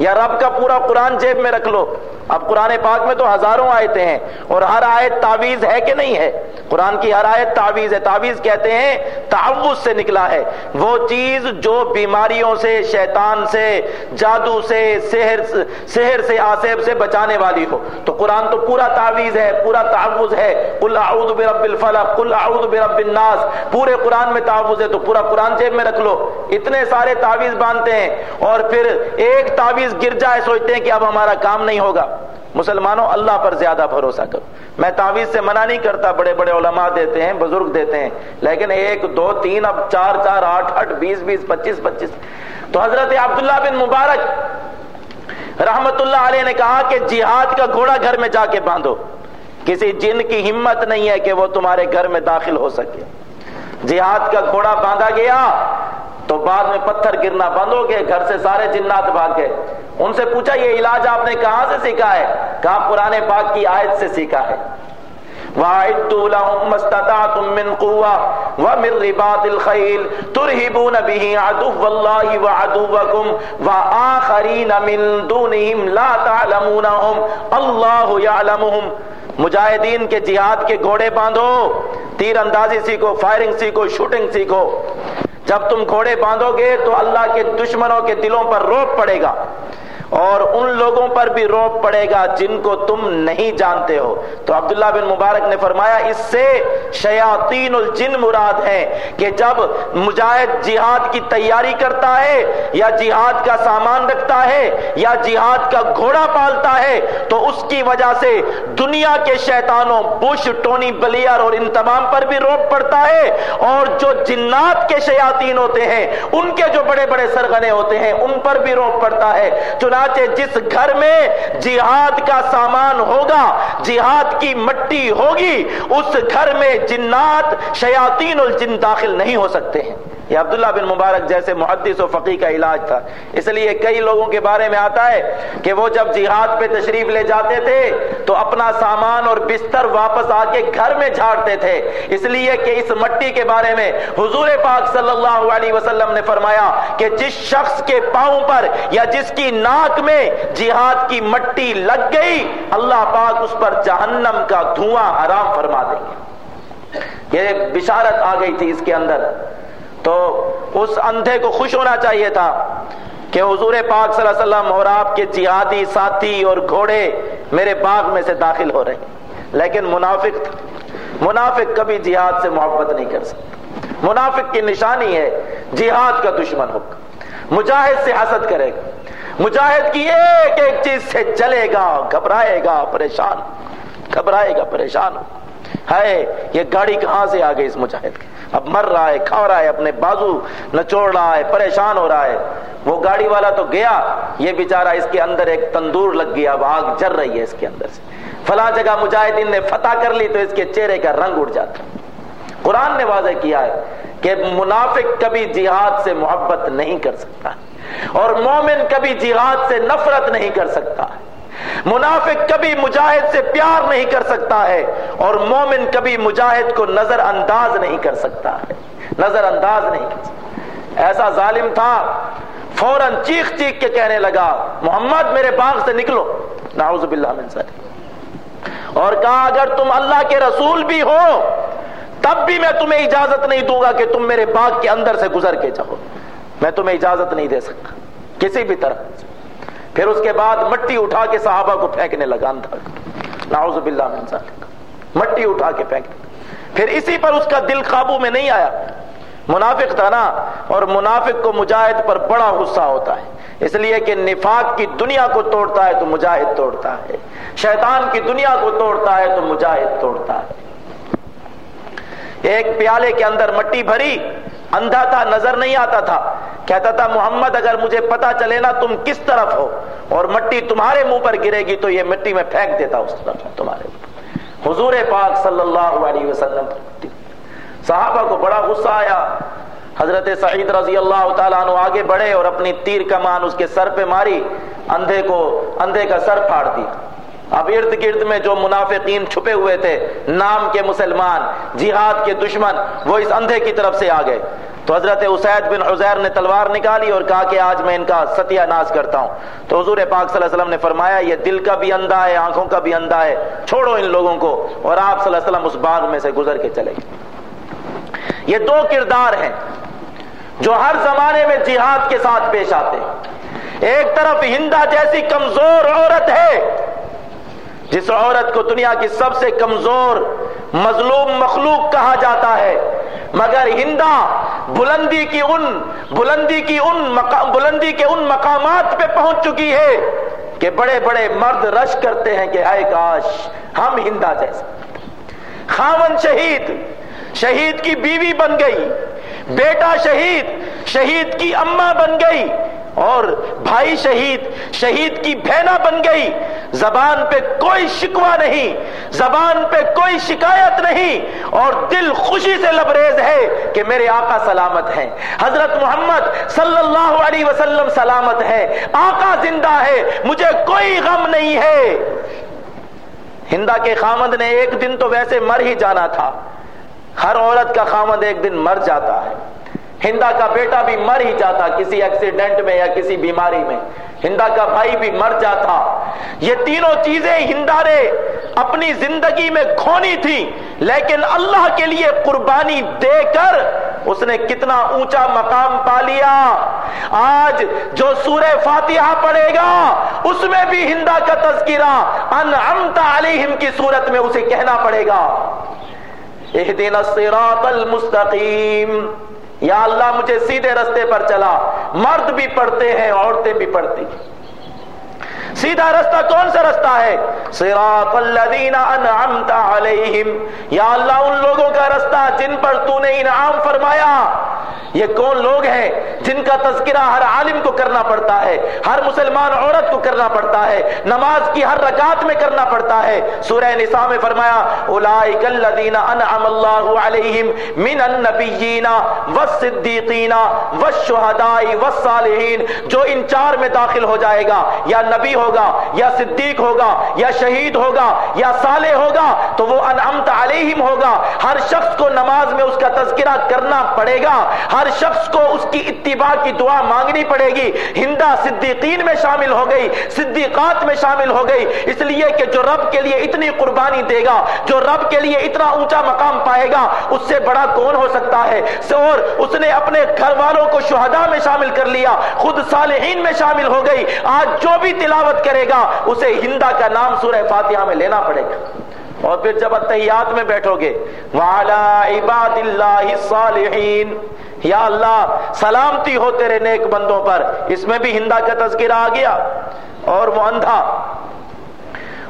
یا رب کا پورا قرآن جیب میں رکھ لو۔ اب قرآن پاک میں تو ہزاروں آیتیں ہیں اور ہر آیت تعویز ہے کہ نہیں ہے؟ قرآن کی ہر آیت تعویز ہے۔ تعویز کہتے ہیں تعوض سے نکلا ہے۔ وہ چیز جو بیماریوں سے، شیطان سے، جادو سے، سحر سحر سے، آسیب سے بچانے والی ہو۔ تو قرآن تو پورا تعویز ہے، پورا تعوض ہے۔ قل اعوذ برب الفلق، قل اعوذ برب الناس۔ پورے قرآن میں تعوض ہے تو پورا قرآن جیب میں رکھ لو۔ اتنے سارے تعویز باندھتے ہیں اور پھر ایک تعویز گر جائے، سوچتے ہیں کہ اب ہمارا کام نہیں ہوگا۔ مسلمانوں، اللہ پر زیادہ بھروسہ کرو۔ میں تعویذ سے منع نہیں کرتا بڑے بڑے علماء دیتے ہیں، بزرگ دیتے ہیں، لیکن ایک، دو، تین، اب چار چار، آٹھ آٹھ، بیس بیس، پچیس پچیس۔ تو حضرت عبداللہ بن مبارک رحمت اللہ علیہ نے کہا کہ جہاد کا گھوڑا گھر میں جا کے باندھو۔ کسی جن کی ہمت نہیں ہے کہ وہ تمہارے گھر میں داخل ہو سکے۔ جہاد کا گھوڑا باندھا گیا تو بعد میں پتھر گرنا بند ہو گئے، گھر سے سارے جنات بھاگ گئے۔ ان سے پوچھا، یہ علاج آپ نے کہاں سے سیکھا ہے؟ کہاں پرانے پاک کی آیت سے سیکھا ہے۔ وَأَعِدُّوا لَهُمْ مَسْتَطَعْتُم مِّن قُوَّةٍ وَمِن رِّبَاطِ الْخَيْلِ تُرْهِبُونَ بِهِ عَدُوَّ اللَّهِ وَعَدُوَّكُمْ وَآخَرِينَ مِن دُونِهِمْ لَا تَعْلَمُونَهُمْ اللَّهُ يَعْلَمُهُمْ مجاہدین کے جہاد کے گھوڑے باندھو، تیر اندازی سیکھو، فائرنگ سیکھو، شوٹنگ سیکھو۔ جب تم گھوڑے باندھو گے تو اللہ کے دشمنوں کے دلوں پر روپ پڑے گا۔ اور ان لوگوں پر بھی روپ پڑے گا جن کو تم نہیں جانتے ہو۔ تو عبداللہ بن مبارک نے فرمایا، اس سے شیاطین الجن مراد ہے کہ جب مجاہد جہاد کی تیاری کرتا ہے یا جہاد کا سامان رکھتا ہے یا جہاد کا گھوڑا پالتا ہے، تو اس کی وجہ سے دنیا کے شیطانوں بش، ٹونی بلیئر اور ان تمام پر بھی روپ پڑتا ہے۔ اور جو جنات کے شیاطین ہوتے ہیں، ان کے جو بڑے بڑے سرغنے ہوتے ہیں، ان پر بھی روپ پڑتا ہے۔ چنانچہ چنانچہ جس گھر میں جہاد کا سامان ہوگا، جہاد کی مٹی ہوگی، اس گھر میں جنات، شیاطین الجن داخل نہیں ہو سکتے ہیں۔ یہ عبداللہ بن مبارک جیسے محدث و فقی کا علاج تھا۔ اس لیے کئی لوگوں کے بارے میں آتا ہے کہ وہ جب جہاد پہ تشریف لے جاتے تھے تو اپنا سامان اور بستر واپس آ کے گھر میں جھاڑتے تھے۔ اس لیے کہ اس مٹی کے بارے میں حضور پاک صلی اللہ علیہ وسلم نے فرمایا کہ جس شخص کے پاؤں پر یا جس کی ناک میں جہاد کی مٹی لگ گئی، اللہ پاک اس پر جہنم کا دھواں حرام فرما دیں گے۔ یہ بشارت آ گئی تھی اس کے اندر۔ تو اس اندھے کو خوش ہونا چاہیے تھا کہ حضور پاک صلی اللہ علیہ وسلم اور آپ کے جہادی ساتھی اور گھوڑے میرے باغ میں سے داخل ہو رہے ہیں۔ لیکن منافق تھا منافق کبھی جہاد سے محبت نہیں کر سکتا۔ منافق کی نشانی ہے جہاد کا دشمن ہوگا۔ مجاہد سے حسد کرے گا۔ مجاہد کی ایک ایک چیز سے چلے گا، گھبرائے گا، پریشان، گھبرائے گا، پریشان ہے یہ گاڑی کہاں سے آ گئی اس مجاہد کی؟ اب مر رہا ہے، کھا رہا ہے، اپنے بازو نچوڑ رہا ہے، پریشان ہو رہا ہے۔ وہ گاڑی والا تو گیا، یہ بیچارہ اس کے اندر ایک تندور لگ گیا، اب آگ جر رہی ہے اس کے اندر سے۔ فلاں جگہ مجاہدین نے فتح کر لی تو اس کے چہرے کا رنگ اڑ جاتا۔ قرآن نے واضح کیا ہے کہ منافق کبھی جہاد سے محبت نہیں کر سکتا اور مومن کبھی جہاد سے نفرت نہیں کر سکتا۔ منافق کبھی مجاہد سے پیار نہیں کر سکتا ہے اور مومن کبھی مجاہد کو نظر انداز نہیں کر سکتا ہے۔ نظر انداز نہیں کر سکتا۔ ایسا ظالم تھا، فوراً چیخ چیخ کے کہنے لگا، محمد، میرے باغ سے نکلو۔ نعوذ باللہ من سر اور کہا، اگر تم اللہ کے رسول بھی ہو، تب بھی میں تمہیں اجازت نہیں دوں گا کہ تم میرے باغ کے اندر سے گزر کے جاؤ۔ میں تمہیں اجازت نہیں دے سکتا۔ کسی بھی طرح۔ پھر اس کے بعد مٹی اٹھا کے صحابہ کو پھینکنے لگا اندھا۔ نعوذ باللہ من ذالک۔ مٹی اٹھا کے پھینکنے۔ پھر اسی پر اس کا دل قابو میں نہیں آیا۔ منافق تھا نا، اور منافق کو مجاہد پر بڑا غصہ ہوتا ہے۔ اس لیے کہ نفاق کی دنیا کو توڑتا ہے تو مجاہد توڑتا ہے۔ شیطان کی دنیا کو توڑتا ہے تو مجاہد توڑتا ہے۔ ایک پیالے کے اندر مٹی بھری، اندھا تھا، نظر نہیں آتا تھا۔ کہتا تھا، محمد، اگر مجھے پتا چلے نا تم کس طرف ہو اور مٹی تمہارے منہ پر گرے گی تو یہ مٹی میں پھینک دیتا اس طرف تمہارے حضور پاک صلی اللہ علیہ وسلم صحابہ کو بڑا غصہ آیا۔ حضرت سعید رضی اللہ تعالیٰ عنہ آگے بڑھے اور اپنی تیر کمان اس کے سر پہ ماری، اندھے کو، اندھے کا سر پھاڑ دیا۔ اب ارد گرد میں جو منافقین چھپے ہوئے تھے، نام کے مسلمان، جہاد کے دشمن، وہ اس اندھے کی طرف سے آ گئے۔ تو حضرت اسید بن حزیر نے تلوار نکالی اور کہا کہ آج میں ان کا ستیہ ناز کرتا ہوں۔ تو حضور پاک صلی اللہ علیہ وسلم نے فرمایا، یہ دل کا بھی اندھا ہے، آنکھوں کا بھی اندھا ہے، چھوڑو ان لوگوں کو اور آپ صلی اللہ علیہ وسلم اس باغ میں سے گزر کے چلے گئے۔ یہ دو کردار ہیں جو ہر زمانے میں جہاد کے ساتھ پیش آتے ہیں۔ ایک طرف ہندا جیسی کمزور عورت ہے جس عورت کو دنیا کی سب سے کمزور، مظلوم مخلوق کہا جاتا ہے، مگر ہندا بلندی کی ان، بلندی کی ان مقام بلندی کے ان مقامات پہ پہنچ چکی ہے کہ بڑے بڑے مرد رش کرتے ہیں کہ آئے کاش ہم ہندا جیسے۔ خامن شہید شہید کی بیوی بن گئی، بیٹا شہید شہید کی اما بن گئی اور بھائی شہید شہید کی بہنا بن گئی۔ زبان پہ کوئی شکوا نہیں، زبان پہ کوئی شکایت نہیں، اور دل خوشی سے لبریز ہے کہ میرے آقا سلامت ہیں۔ حضرت محمد صلی اللہ علیہ وسلم سلامت ہے آقا زندہ ہے، مجھے کوئی غم نہیں ہے۔ ہندا کے خامد نے ایک دن تو ویسے مر ہی جانا تھا۔ ہر عورت کا خامد ایک دن مر جاتا ہے۔ ہندا کا بیٹا بھی مر ہی جاتا کسی ایکسیڈنٹ میں یا کسی بیماری میں۔ ہندا کا بھائی بھی مر جاتا۔ یہ تینوں چیزیں ہندا نے اپنی زندگی میں کھونی تھی، لیکن اللہ کے لیے قربانی دے کر اس نے کتنا اونچا مقام پا لیا۔ آج جو سورہ فاتحہ پڑھے گا، اس میں بھی ہندا کا تذکرہ انعمت علیہم کی صورت میں اسے کہنا پڑے گا۔ اہدنا الصراط المستقیم۔ یا اللہ مجھے سیدھے رستے پر چلا۔ مرد بھی پڑھتے ہیں عورتیں بھی پڑھتی سیدھا رستہ کون سا رستہ ہے؟ صراط الذین انعمت علیہم۔ یا اللہ، ان لوگوں کا رستہ جن پر تو نے انعام فرمایا، یہ کون لوگ ہیں جن کا تذکرہ ہر عالم کو کرنا پڑتا ہے، ہر مسلمان عورت کو کرنا پڑتا ہے، نماز کی ہر رکعت میں کرنا پڑتا ہے۔ سورہ نساء میں فرمایا اولئک الذین انعم اللہ علیہم من النبیین والصدیقین والشہداء والصالحین، جو ان چار میں داخل ہو جائے گا، یا نبی ہو ہوگا، یا صدیق ہوگا، یا شہید ہوگا، یا صالح ہوگا، تو وہ انعمت علیہم ہوگا۔ ہر شخص کو نماز میں اس کا تذکرہ کرنا پڑے گا۔ ہر شخص کو اس کی اتباع کی دعا مانگنی پڑے گی۔ ہندا صدیقین میں شامل ہو گئی، صدیقات میں شامل ہو گئی۔ اس لیے کہ جو رب کے لیے اتنی قربانی دے گا، جو رب کے لیے اتنا اونچا مقام پائے گا، اس سے بڑا کون ہو سکتا ہے؟ اور اس نے اپنے گھر والوں کو شہداء میں شامل کر لیا، خود صالحین میں شامل ہو گئی۔ آج جو بھی تلاوت کرے گا، اسے ہندا کا نام سورہ فاتحہ میں لینا پڑے گا۔ اور پھر جب اتحیات میں بیٹھو گے، وَعَلَى عِبَادِ اللَّهِ الصَّالِحِينَ۔ یا اللہ، سلامتی ہو تیرے نیک بندوں پر۔ اس میں بھی ہندا کا تذکرہ آ گیا۔ اور وہ اندھا۔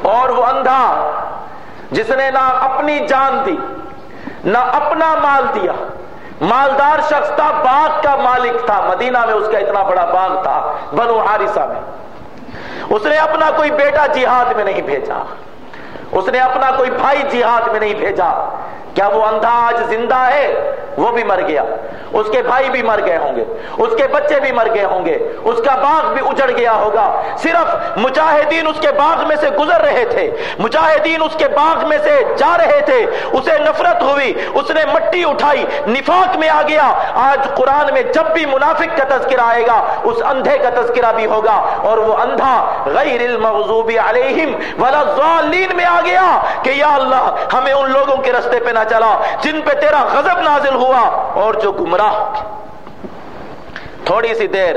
اور وہ اندھا، جس نے نہ اپنی جان دی، نہ اپنا مال دیا۔ مالدار شخص تھا، باغ کا مالک تھا۔ مدینہ میں اس کا اتنا بڑا باغ تھا، بنو حارثہ میں۔ اس نے اپنا کوئی بیٹا جہاد میں نہیں بھیجا، اس نے اپنا کوئی بھائی جہاد میں نہیں بھیجا۔ کیا وہ اندھا آج زندہ ہے؟ وہ بھی مر گیا۔ اس کے بھائی بھی مر گئے ہوں گے۔ اس کے بچے بھی مر گئے ہوں گے۔ اس کا باغ بھی اجڑ گیا ہوگا۔ صرف مجاہدین اس کے باغ میں سے گزر رہے تھے۔ مجاہدین اس کے باغ میں سے جا رہے تھے۔ اسے نفرت ہوئی۔ اس نے مٹی اٹھائی۔ نفاق میں آ گیا۔ آج قرآن میں جب بھی منافق کا تذکرہ آئے گا، اس اندھے کا تذکرہ بھی ہوگا۔ اور وہ اندھا غیر المغضوب علیہم ولا الضالین میں آ گیا کہ یا اللہ، ہمیں ان لوگوں کے رستے پہ نہ نہ چلا، جن پہ تیرا غضب نازل ہوا اور جو گمراہ تھوڑی سی دیر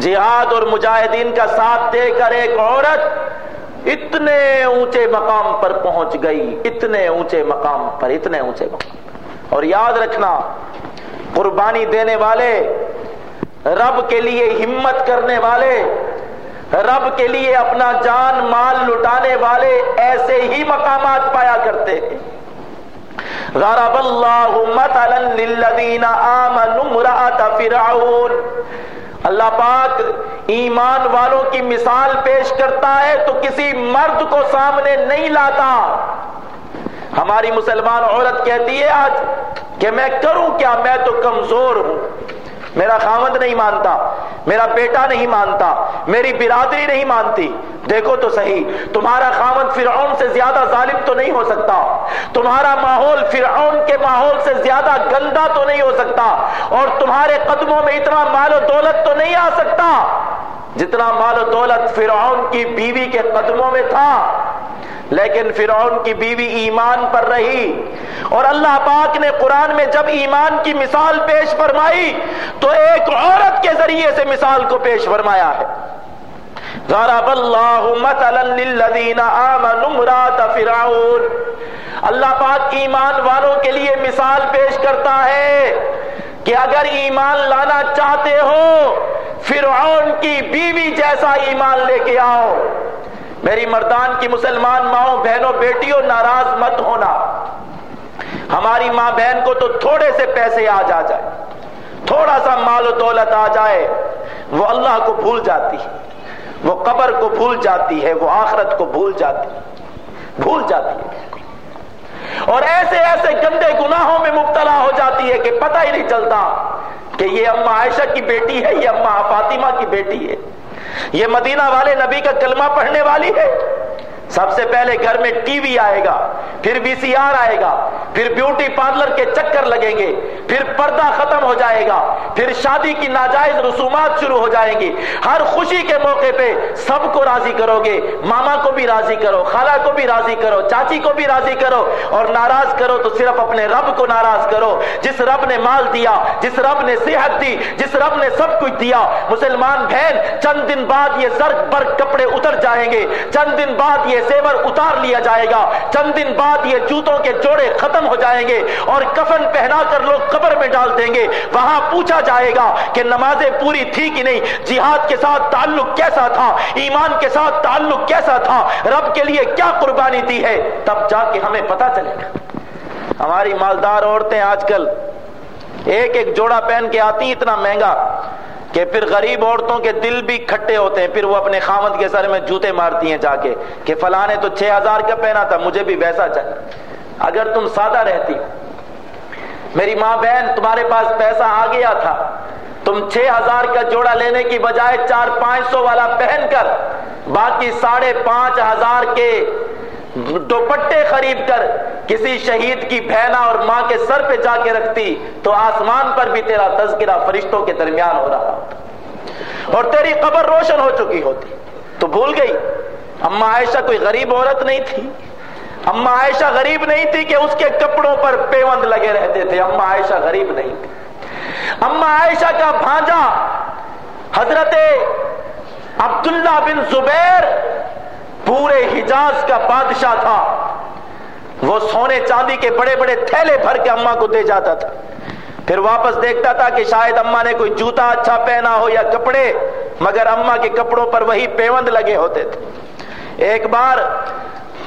جہاد اور مجاہدین کا ساتھ دے کر ایک عورت اتنے اونچے مقام پر پہنچ گئی، اتنے اونچے مقام پر، اتنے اونچے مقام اور یاد رکھنا، قربانی دینے والے، رب کے لیے ہمت کرنے والے، رب کے لیے اپنا جان مال لٹانے والے ایسے ہی مقامات پایا کرتے ہیں غرب اللہ مثلا للذین آمنوا مرات فرعون۔ اللہ پاک ایمان والوں کی مثال پیش کرتا ہے تو کسی مرد کو سامنے نہیں لاتا۔ ہماری مسلمان عورت کہتی ہے آج کہ میں کروں کیا؟ میں تو کمزور ہوں۔ میرا خامد نہیں مانتا۔ میرا بیٹا نہیں مانتا، میری برادری نہیں مانتی۔ دیکھو تو صحیح، تمہارا خامد فرعون سے زیادہ ظالم تو نہیں ہو سکتا۔ تمہارا ماحول فرعون کے ماحول سے زیادہ گندا تو نہیں ہو سکتا۔ اور تمہارے قدموں میں اتنا مال و دولت تو نہیں آ سکتا جتنا مال و دولت فرعون کی بیوی کے قدموں میں تھا۔ لیکن فرعون کی بیوی ایمان پر رہی اور اللہ پاک نے قرآن میں جب ایمان کی مثال پیش فرمائی تو ایک عورت کے ذریعے سے مثال کو پیش فرمایا ہے۔ ضرب اللہ مثلا للذین آمنوا امرات فرعون۔ اللہ پاک ایمان والوں کے لیے مثال پیش کرتا ہے کہ اگر ایمان لانا چاہتے ہو، فرعون کی بیوی جیسا ایمان لے کے آؤ۔ میری مردان کی مسلمان ماؤں، بہنوں، بیٹیوں، ناراض مت ہونا۔ ہماری ماں بہن کو تو تھوڑے سے پیسے آ جا جائے۔ تھوڑا سا مال و دولت آ جائے، وہ اللہ کو بھول جاتی ہے۔ وہ قبر کو بھول جاتی ہے، وہ آخرت کو بھول جاتی بھول جاتی ہے۔ اور ایسے ایسے گندے گناہوں میں مبتلا ہو جاتی ہے کہ پتہ ہی نہیں چلتا کہ یہ اما عائشہ کی بیٹی ہے، یہ اما فاطمہ کی بیٹی ہے۔ یہ مدینہ والے نبی کا کلمہ پڑھنے والی ہے۔ سب سے پہلے گھر میں ٹی وی آئے گا، پھر وی سی آر آئے گا، پھر بیوٹی پارلر کے چکر لگیں گے۔ پھر پردہ ختم ہو جائے گا۔ پھر شادی کی ناجائز رسومات شروع ہو جائیں گی۔ ہر خوشی کے موقع پہ سب کو راضی کرو گے۔ ماما کو بھی راضی کرو، خالہ کو بھی راضی کرو، چاچی کو بھی راضی کرو۔ اور ناراض کرو تو صرف اپنے رب کو ناراض کرو۔ جس رب نے مال دیا، جس رب نے صحت دی، جس رب نے سب کچھ دیا۔ مسلمان بہن، چند دن بعد یہ زرد بر کپڑے اتر جائیں گے۔ چند دن بعد یہ زیور اتار لیا جائے گا۔ چند دن بعد یہ جوتوں کے جوڑے ختم ہو جائیں گے۔ اور کفن پہنا کر لوگ قبر میں ڈال دیں گے۔ وہاں پوچھا جائے گا کہ نمازیں پوری تھی کہ نہیں؟ جہاد کے ساتھ تعلق کیسا تھا؟ ایمان کے ساتھ تعلق کیسا تھا؟ رب کے لیے کیا قربانی دی ہے؟ تب جا کے ہمیں پتا چلے گا۔ ہماری مالدار عورتیں آج کل ایک ایک جوڑا پہن کے آتی اتنا مہنگا کہ پھر غریب عورتوں کے دل بھی کھٹے ہوتے ہیں۔ پھر وہ اپنے خامد کے سر میں جوتے مارتی ہیں جا کے کہ فلاں نے تو چھ ہزار کا پہنا تھا، مجھے بھی ویسا چاہیے۔ اگر تم سادہ رہتی میری ماں بہن تمہارے پاس پیسہ آ گیا تھا۔ تم چھ ہزار کا جوڑا لینے کی بجائے چار پانچ سو والا پہن کر باقی ساڑھے پانچ ہزار کے دوپٹے خرید کر کسی شہید کی بہنا اور ماں کے سر پہ جا کے رکھتی تو آسمان پر بھی تیرا تذکرہ فرشتوں کے درمیان ہو رہا۔ اور تیری قبر روشن ہو چکی ہوتی۔ تو بھول گئی۔ اما عائشہ کوئی غریب عورت نہیں تھی۔ اما عائشہ غریب نہیں تھی کہ اس کے کپڑوں پر پیوند لگے رہتے تھے، اما عائشہ غریب نہیں تھی۔ اما عائشہ کا بھانجا حضرت عبداللہ بن زبیر پورے حجاز کا بادشاہ تھا۔ وہ سونے چاندی کے بڑے بڑے تھیلے بھر کے اما کو دے جاتا تھا۔ پھر واپس دیکھتا تھا کہ شاید اما نے کوئی جوتا اچھا پہنا ہو یا کپڑے، مگر اما کے کپڑوں پر وہی پیوند لگے ہوتے تھے۔ ایک بار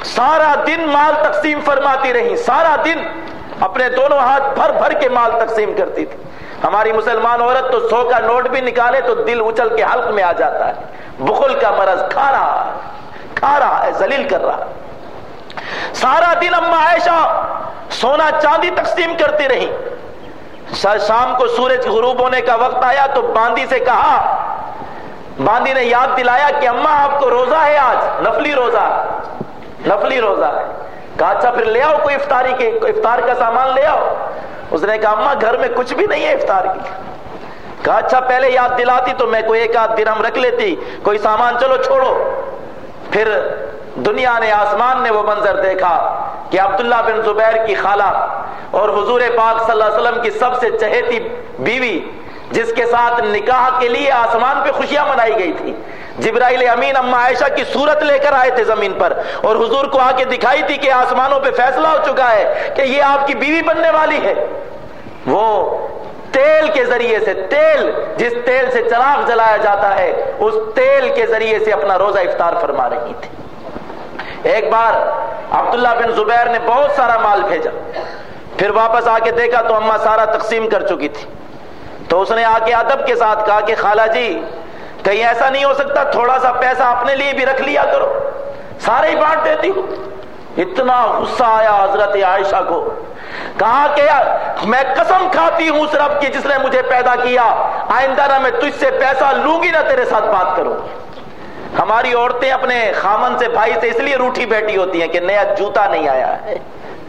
سارا دن مال تقسیم فرماتی رہی، سارا دن اپنے دونوں ہاتھ بھر بھر کے مال تقسیم کرتی تھی۔ ہماری مسلمان عورت تو سو کا نوٹ بھی نکالے تو دل اچل کے حلق میں آ جاتا ہے۔ بخل کا مرض کھا رہا ہے کھا رہا ہے زلیل کر رہا۔ سارا دن اما عائشہ سونا چاندی تقسیم کرتی رہی۔ شام کو سورج غروب ہونے کا وقت آیا تو باندی سے کہا، باندی نے یاد دلایا کہ اماں آپ کو روزہ ہے آج، نفلی روزہ۔ نفلی روزہ ہے۔ کہا اچھا پھر لے آؤ کوئی افطاری کے افطار کا سامان لے آؤ۔ اس نے کہا، اماں، گھر میں کچھ بھی نہیں ہے افطار کی۔ کہا اچھا پہلے یاد دلاتی تو میں کوئی ایک آدھ درم رکھ لیتی۔ کوئی سامان، چلو چھوڑو۔ پھر دنیا نے، آسمان نے وہ منظر دیکھا کہ عبداللہ بن زبیر کی خالہ اور حضور پاک صلی اللہ علیہ وسلم کی سب سے چہیتی بیوی، جس کے ساتھ نکاح کے لیے آسمان پہ خوشیاں منائی گئی تھی۔ جبرائیل امین اما عائشہ کی صورت لے کر آئے تھے زمین پر۔ اور حضور کو آ کے دکھائی تھی کہ آسمانوں پہ فیصلہ ہو چکا ہے کہ یہ آپ کی بیوی بننے والی ہے۔ وہ تیل کے ذریعے سے تیل، جس تیل سے چراغ جلایا جاتا ہے، اس تیل کے ذریعے سے اپنا روزہ افطار فرما رہی تھی۔ ایک بار عبداللہ بن زبیر نے بہت سارا مال بھیجا۔ پھر واپس آ کے دیکھا تو اما سارا تقسیم کر چکی تھی۔ تو اس نے آ کے ادب کے ساتھ کہا کہ خالہ جی کہیں ایسا نہیں ہو سکتا، تھوڑا سا پیسہ اپنے لیے بھی رکھ لیا کرو۔ سارے ہی بانٹ دیتی ہوں۔ اتنا غصہ آیا حضرت عائشہ کو۔ کہا کہ میں قسم کھاتی ہوں اس رب کی جس نے مجھے پیدا کیا۔ آئندہ نہ میں تجھ سے پیسہ لوں گی، نہ تیرے ساتھ بات کروں ہماری عورتیں اپنے خامن سے، بھائی سے اس لیے روٹھی بیٹھی ہوتی ہیں کہ نیا جوتا نہیں آیا ہے۔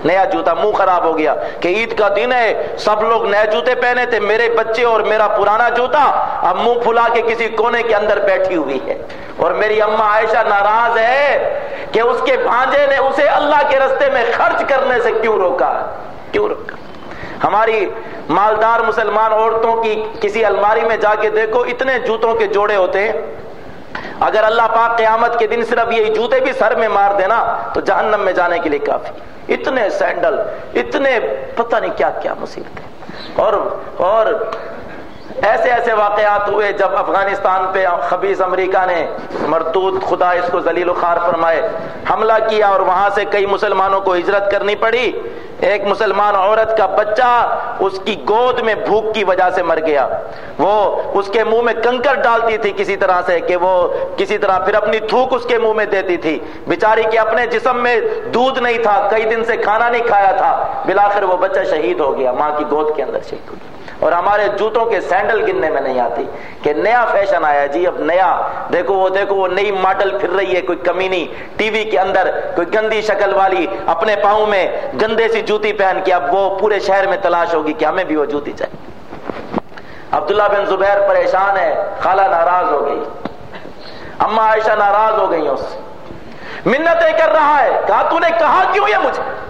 نیا جوتا منہ خراب ہو گیا کہ عید کا دن ہے، سب لوگ نئے جوتے پہنے تھے، میرے بچے اور میرا پرانا جوتا اب منہ پھلا کے کسی کونے کے اندر بیٹھی ہوئی ہے۔ اور میری اما عائشہ ناراض ہے کہ اس کے بھانجے نے اسے اللہ کے رستے میں خرچ کرنے سے کیوں روکا؟ کیوں روکا؟ ہماری مالدار مسلمان عورتوں کی کسی الماری میں جا کے دیکھو، اتنے جوتوں کے جوڑے ہوتے ہیں۔ اگر اللہ پاک قیامت کے دن صرف یہ جوتے بھی سر میں مار دینا، تو جہنم میں جانے کے لیے کافی۔ اتنے سینڈل، اتنے پتہ نہیں کیا کیا مصیبت اور اور ایسے ایسے واقعات ہوئے جب افغانستان پہ خبیص امریکہ نے مردود خدا اس کو ذلیل و خار فرمائے، حملہ کیا اور وہاں سے کئی مسلمانوں کو ہجرت کرنی پڑی۔ ایک مسلمان عورت کا بچہ اس کی گود میں بھوک کی وجہ سے مر گیا۔ وہ اس کے منہ میں کنکر ڈالتی تھی کسی طرح سے کہ وہ کسی طرح پھر اپنی تھوک اس کے منہ میں دیتی تھی۔ بیچاری کے اپنے جسم میں دودھ نہیں تھا، کئی دن سے کھانا نہیں کھایا تھا۔ بلاخر وہ بچہ شہید ہو گیا، ماں کی گود کے اندر شہید ہو گیا۔ اور ہمارے جوتوں کے سینڈل گننے میں نہیں آتی کہ نیا فیشن آیا جی اب نیا۔ دیکھو وہ دیکھو وہ نئی ماڈل پھر رہی ہے، کوئی کمی نہیں۔ ٹی وی کے اندر کوئی گندی شکل والی اپنے پاؤں میں گندے سی جوتی پہن کے اب وہ پورے شہر میں تلاش ہوگی کہ ہمیں بھی وہ جوتی چاہیے۔ عبداللہ بن زبیر پریشان ہے، خالہ ناراض ہو گئی۔ اما عائشہ ناراض ہو گئی اس منتیں کر رہا ہے، کہا تو نے کہا کیوں یہ مجھے؟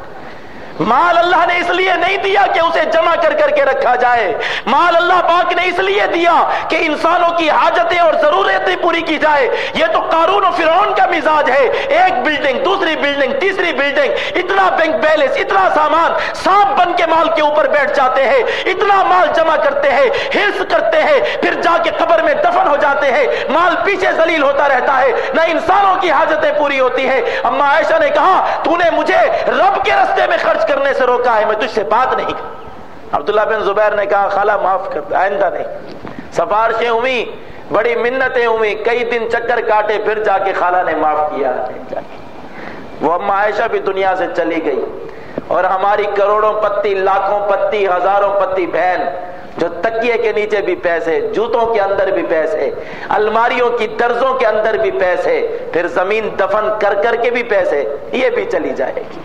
مال اللہ نے اس لیے نہیں دیا کہ اسے جمع کر کر کے رکھا جائے۔ مال اللہ پاک نے اس لیے دیا کہ انسانوں کی حاجتیں اور ضرورتیں پوری کی جائے۔ یہ تو قارون و فرعون کا مزاج ہے۔ ایک بلڈنگ دوسری بلڈنگ تیسری بلڈنگ اتنا بینک بیلنس اتنا سامان سانپ بن کے مال کے اوپر بیٹھ جاتے ہیں۔ اتنا مال جمع کرتے ہیں ہرس کرتے ہیں، پھر جا کے قبر میں دفن ہو جاتے ہیں۔ مال پیچھے ذلیل ہوتا رہتا ہے۔ نہ انسانوں کی حاجتیں پوری ہوتی ہیں۔ اما عائشہ نے کہا، تو نے مجھے رب کے رستے میں خرچ کرنے سے روکا ہے، میں تجھ سے بات نہیں کر عبداللہ بن زبیر نے کہا، خالہ معاف کر آئندہ نہیں۔ سفارشیں ہوئی بڑی منتیں ہوئی کئی دن چکر کاٹے، پھر جا کے خالہ نے معاف کیا۔ وہ اما عائشہ بھی دنیا سے چلی گئی۔ اور ہماری کروڑوں پتی، لاکھوں پتی، ہزاروں پتی بہن، جو تکیے کے نیچے بھی پیسے جوتوں کے اندر بھی پیسے الماریوں کی درزوں کے اندر بھی پیسے پھر زمین دفن کر کر کے بھی پیسے یہ بھی چلی جائے گی۔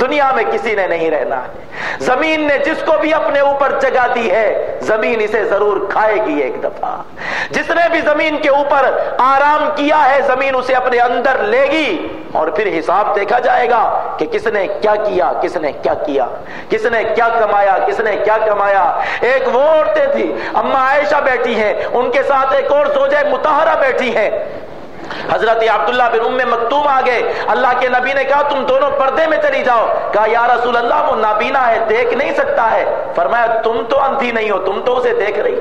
دنیا میں کسی نے نہیں رہنا ہے۔ زمین نے جس کو بھی اپنے اوپر جگہ دی ہے، زمین اسے ضرور کھائے گی ایک دفعہ۔ جس نے بھی زمین کے اوپر آرام کیا ہے، زمین اسے اپنے اندر لے گی۔ اور پھر حساب دیکھا جائے گا کہ کس نے کیا کیا، کس نے کیا کیا۔ کس نے کیا کمایا، کس نے کیا کمایا۔ ایک وہ عورتیں تھی اما عائشہ بیٹھی ہیں، ان کے ساتھ ایک اور سوجہ متحرہ بیٹھی ہے حضرت عبداللہ بن ام مکتوم آ گئے۔ اللہ کے نبی نے کہا، تم دونوں پردے میں چلی جاؤ۔ کہا، یا رسول اللہ، وہ نابینا ہے، دیکھ نہیں سکتا ہے۔ فرمایا، تم تو اندھی نہیں ہو، تم تو اسے دیکھ رہی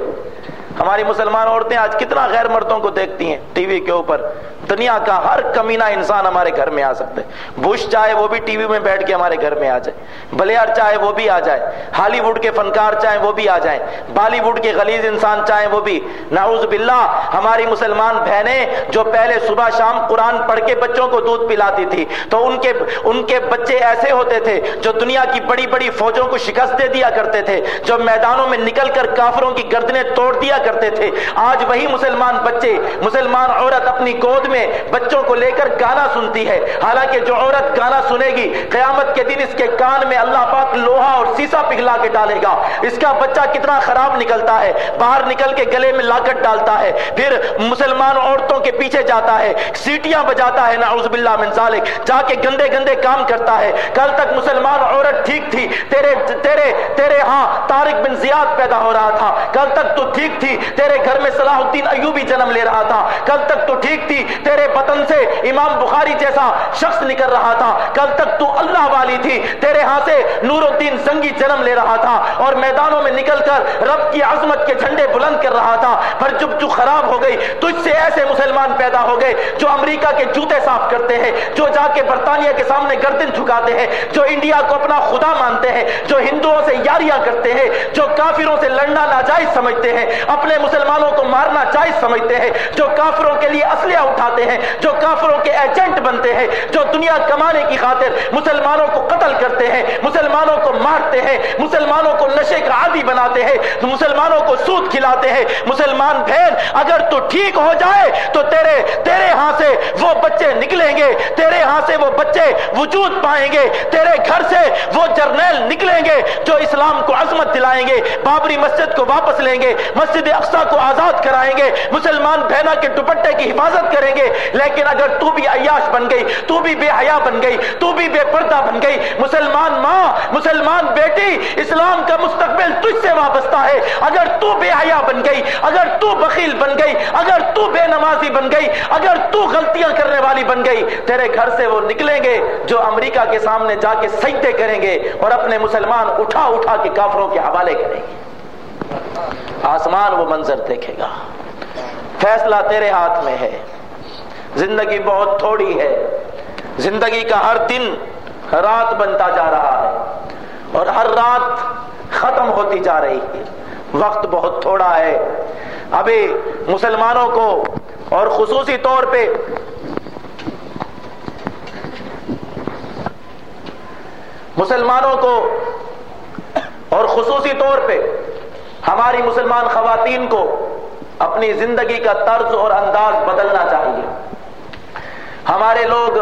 ہماری مسلمان عورتیں آج کتنا غیر مردوں کو دیکھتی ہیں ٹی وی کے اوپر۔ دنیا کا ہر کمینہ انسان ہمارے گھر میں آ سکتے بش چاہے وہ بھی ٹی وی میں بیٹھ کے ہمارے گھر میں آ جائے۔ بلیئر چاہے وہ بھی آ جائے۔ ہالی ووڈ کے فنکار چاہیں وہ بھی آ جائیں۔ بالی ووڈ کے غلیظ انسان چاہیں وہ بھی۔ نعوذ باللہ، ہماری مسلمان بہنیں جو پہلے صبح شام قرآن پڑھ کے بچوں کو دودھ پلاتی تھی، تو ان کے ان کے بچے ایسے ہوتے تھے جو دنیا کی بڑی بڑی فوجوں کو شکست دے دیا کرتے تھے، جو میدانوں میں نکل کر کافروں کی گردنیں توڑ دیا کرتے تھے۔ آج وہی مسلمان بچے، مسلمان عورت اپنی گود میں بچوں کو لے کر گانا سنتی ہے۔ حالانکہ جو عورت گانا سنے گی، قیامت کے دن اس کے کان میں اللہ پاک لوہا اور سیسا پگھلا کے ڈالے گا۔ اس کا بچہ کتنا خراب نکلتا ہے۔ باہر نکل کے گلے میں لاکٹ ڈالتا ہے۔ پھر مسلمان عورتوں کے پیچھے جاتا ہے۔ سیٹیاں بجاتا ہے۔ نعوذ باللہ من ذالک۔ جا کے گندے گندے کام کرتا ہے۔ کل تک مسلمان عورت ٹھیک تھی۔ تیرے تیرے تیرے ہاں طارق بن زیاد پیدا ہو رہا تھا۔ کل تک تو ٹھیک تھی۔ تیرے گھر میں صلاح الدین ایوبی جنم لے رہا تھا۔ کل تک تو ٹھیک تھی۔ تیرے بطن سے امام بخاری جیسا شخص نکل رہا تھا۔ کل تک تو اللہ والی تھی۔ تیرے ہاں سے نور الدین زنگی جنم لے رہا تھا اور میدانوں میں نکل کر رب کی عظمت کے جھنڈے بلند کر رہا تھا۔ پر جب جو خراب ہو گئی، تجھ سے ایسے مسلمان پیدا ہو گئے جو امریکہ کے جوتے صاف کرتے ہیں، جو جا کے برطانیہ کے سامنے گردن جھکاتے ہیں، جو انڈیا کو اپنا خدا مانتے ہیں، جو ہندوؤں سے یاریاں کرتے ہیں، جو کافروں سے لڑنا ناجائز سمجھتے ہیں، اپنے مسلمانوں کو مارنا جائز سمجھتے ہیں، جو کافروں کے لیے اسلحہ اٹھاتے ہیں، جو کافروں کے ایجنٹ بنتے ہیں، جو دنیا کمانے کی خاطر مسلمانوں کو قتل کرتے ہیں، مسلمانوں کو مارتے ہیں، مسلمانوں کو نشے کا عادی بناتے ہیں مسلمانوں کو سود کھلاتے ہیں۔ مسلمان بہن، اگر تو ٹھیک ہو جائے، تو تیرے تیرے ہاں سے وہ بچے نکلیں گے، تیرے ہاں سے وہ بچے وجود پائیں گے، تیرے گھر سے وہ جرنیل نکلیں گے جو اسلام کو عظمت دلائیں گے، بابری مسجد کو واپس لیں گے، مسجد اقصا کو آزاد کرائیں گے، مسلمان بہنا کے دوپٹے کی حفاظت کریں گے گے لیکن اگر تو بھی عیاش بن گئی، تو بھی بے حیا بن گئی، تو بھی بے پردہ بن گئی، مسلمان ماں، مسلمان بیٹی، اسلام کا مستقبل تجھ سے وابستہ ہے۔ اگر تو بے حیا بن گئی، اگر تو بخیل بن گئی، اگر تو بے نمازی بن گئی، اگر تو غلطیاں کرنے والی بن گئی، تیرے گھر سے وہ نکلیں گے جو امریکہ کے سامنے جا کے سجدے کریں گے اور اپنے مسلمان اٹھا اٹھا کے کافروں کے حوالے کریں گے۔ آسمان وہ منظر دیکھے گا۔ فیصلہ تیرے ہاتھ میں ہے۔ زندگی بہت تھوڑی ہے۔ زندگی کا ہر دن رات بنتا جا رہا ہے اور ہر رات ختم ہوتی جا رہی ہے۔ وقت بہت تھوڑا ہے۔ ابھی مسلمانوں کو اور خصوصی طور پہ مسلمانوں کو اور خصوصی طور پہ ہماری مسلمان خواتین کو اپنی زندگی کا طرز اور انداز بدلنا چاہیے۔ ہمارے لوگ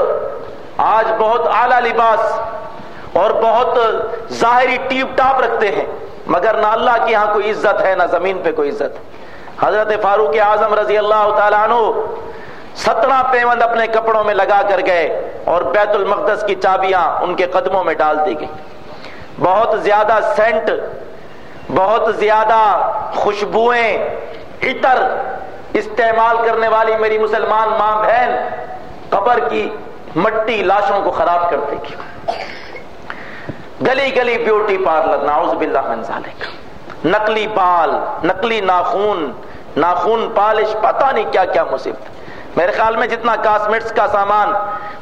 آج بہت اعلی لباس اور بہت ظاہری ٹیپ ٹاپ رکھتے ہیں، مگر نہ اللہ کی یہاں کوئی عزت ہے، نہ زمین پہ کوئی عزت۔ حضرت فاروق اعظم رضی اللہ تعالیٰ عنہ سترہ پیوند اپنے کپڑوں میں لگا کر گئے اور بیت المقدس کی چابیاں ان کے قدموں میں ڈال دی گئی بہت زیادہ سینٹ، بہت زیادہ خوشبوئیں، عطر استعمال کرنے والی میری مسلمان ماں بہن قبر کی مٹی لاشوں کو خراب کر دے گی گلی گلی بیوٹی پارلر ناؤز باللہ من ذالک۔ نقلی بال، نقلی ناخون ناخون پالش، پتہ نہیں کیا کیا مصیبت۔ میرے خیال میں جتنا کاسمیٹس کا سامان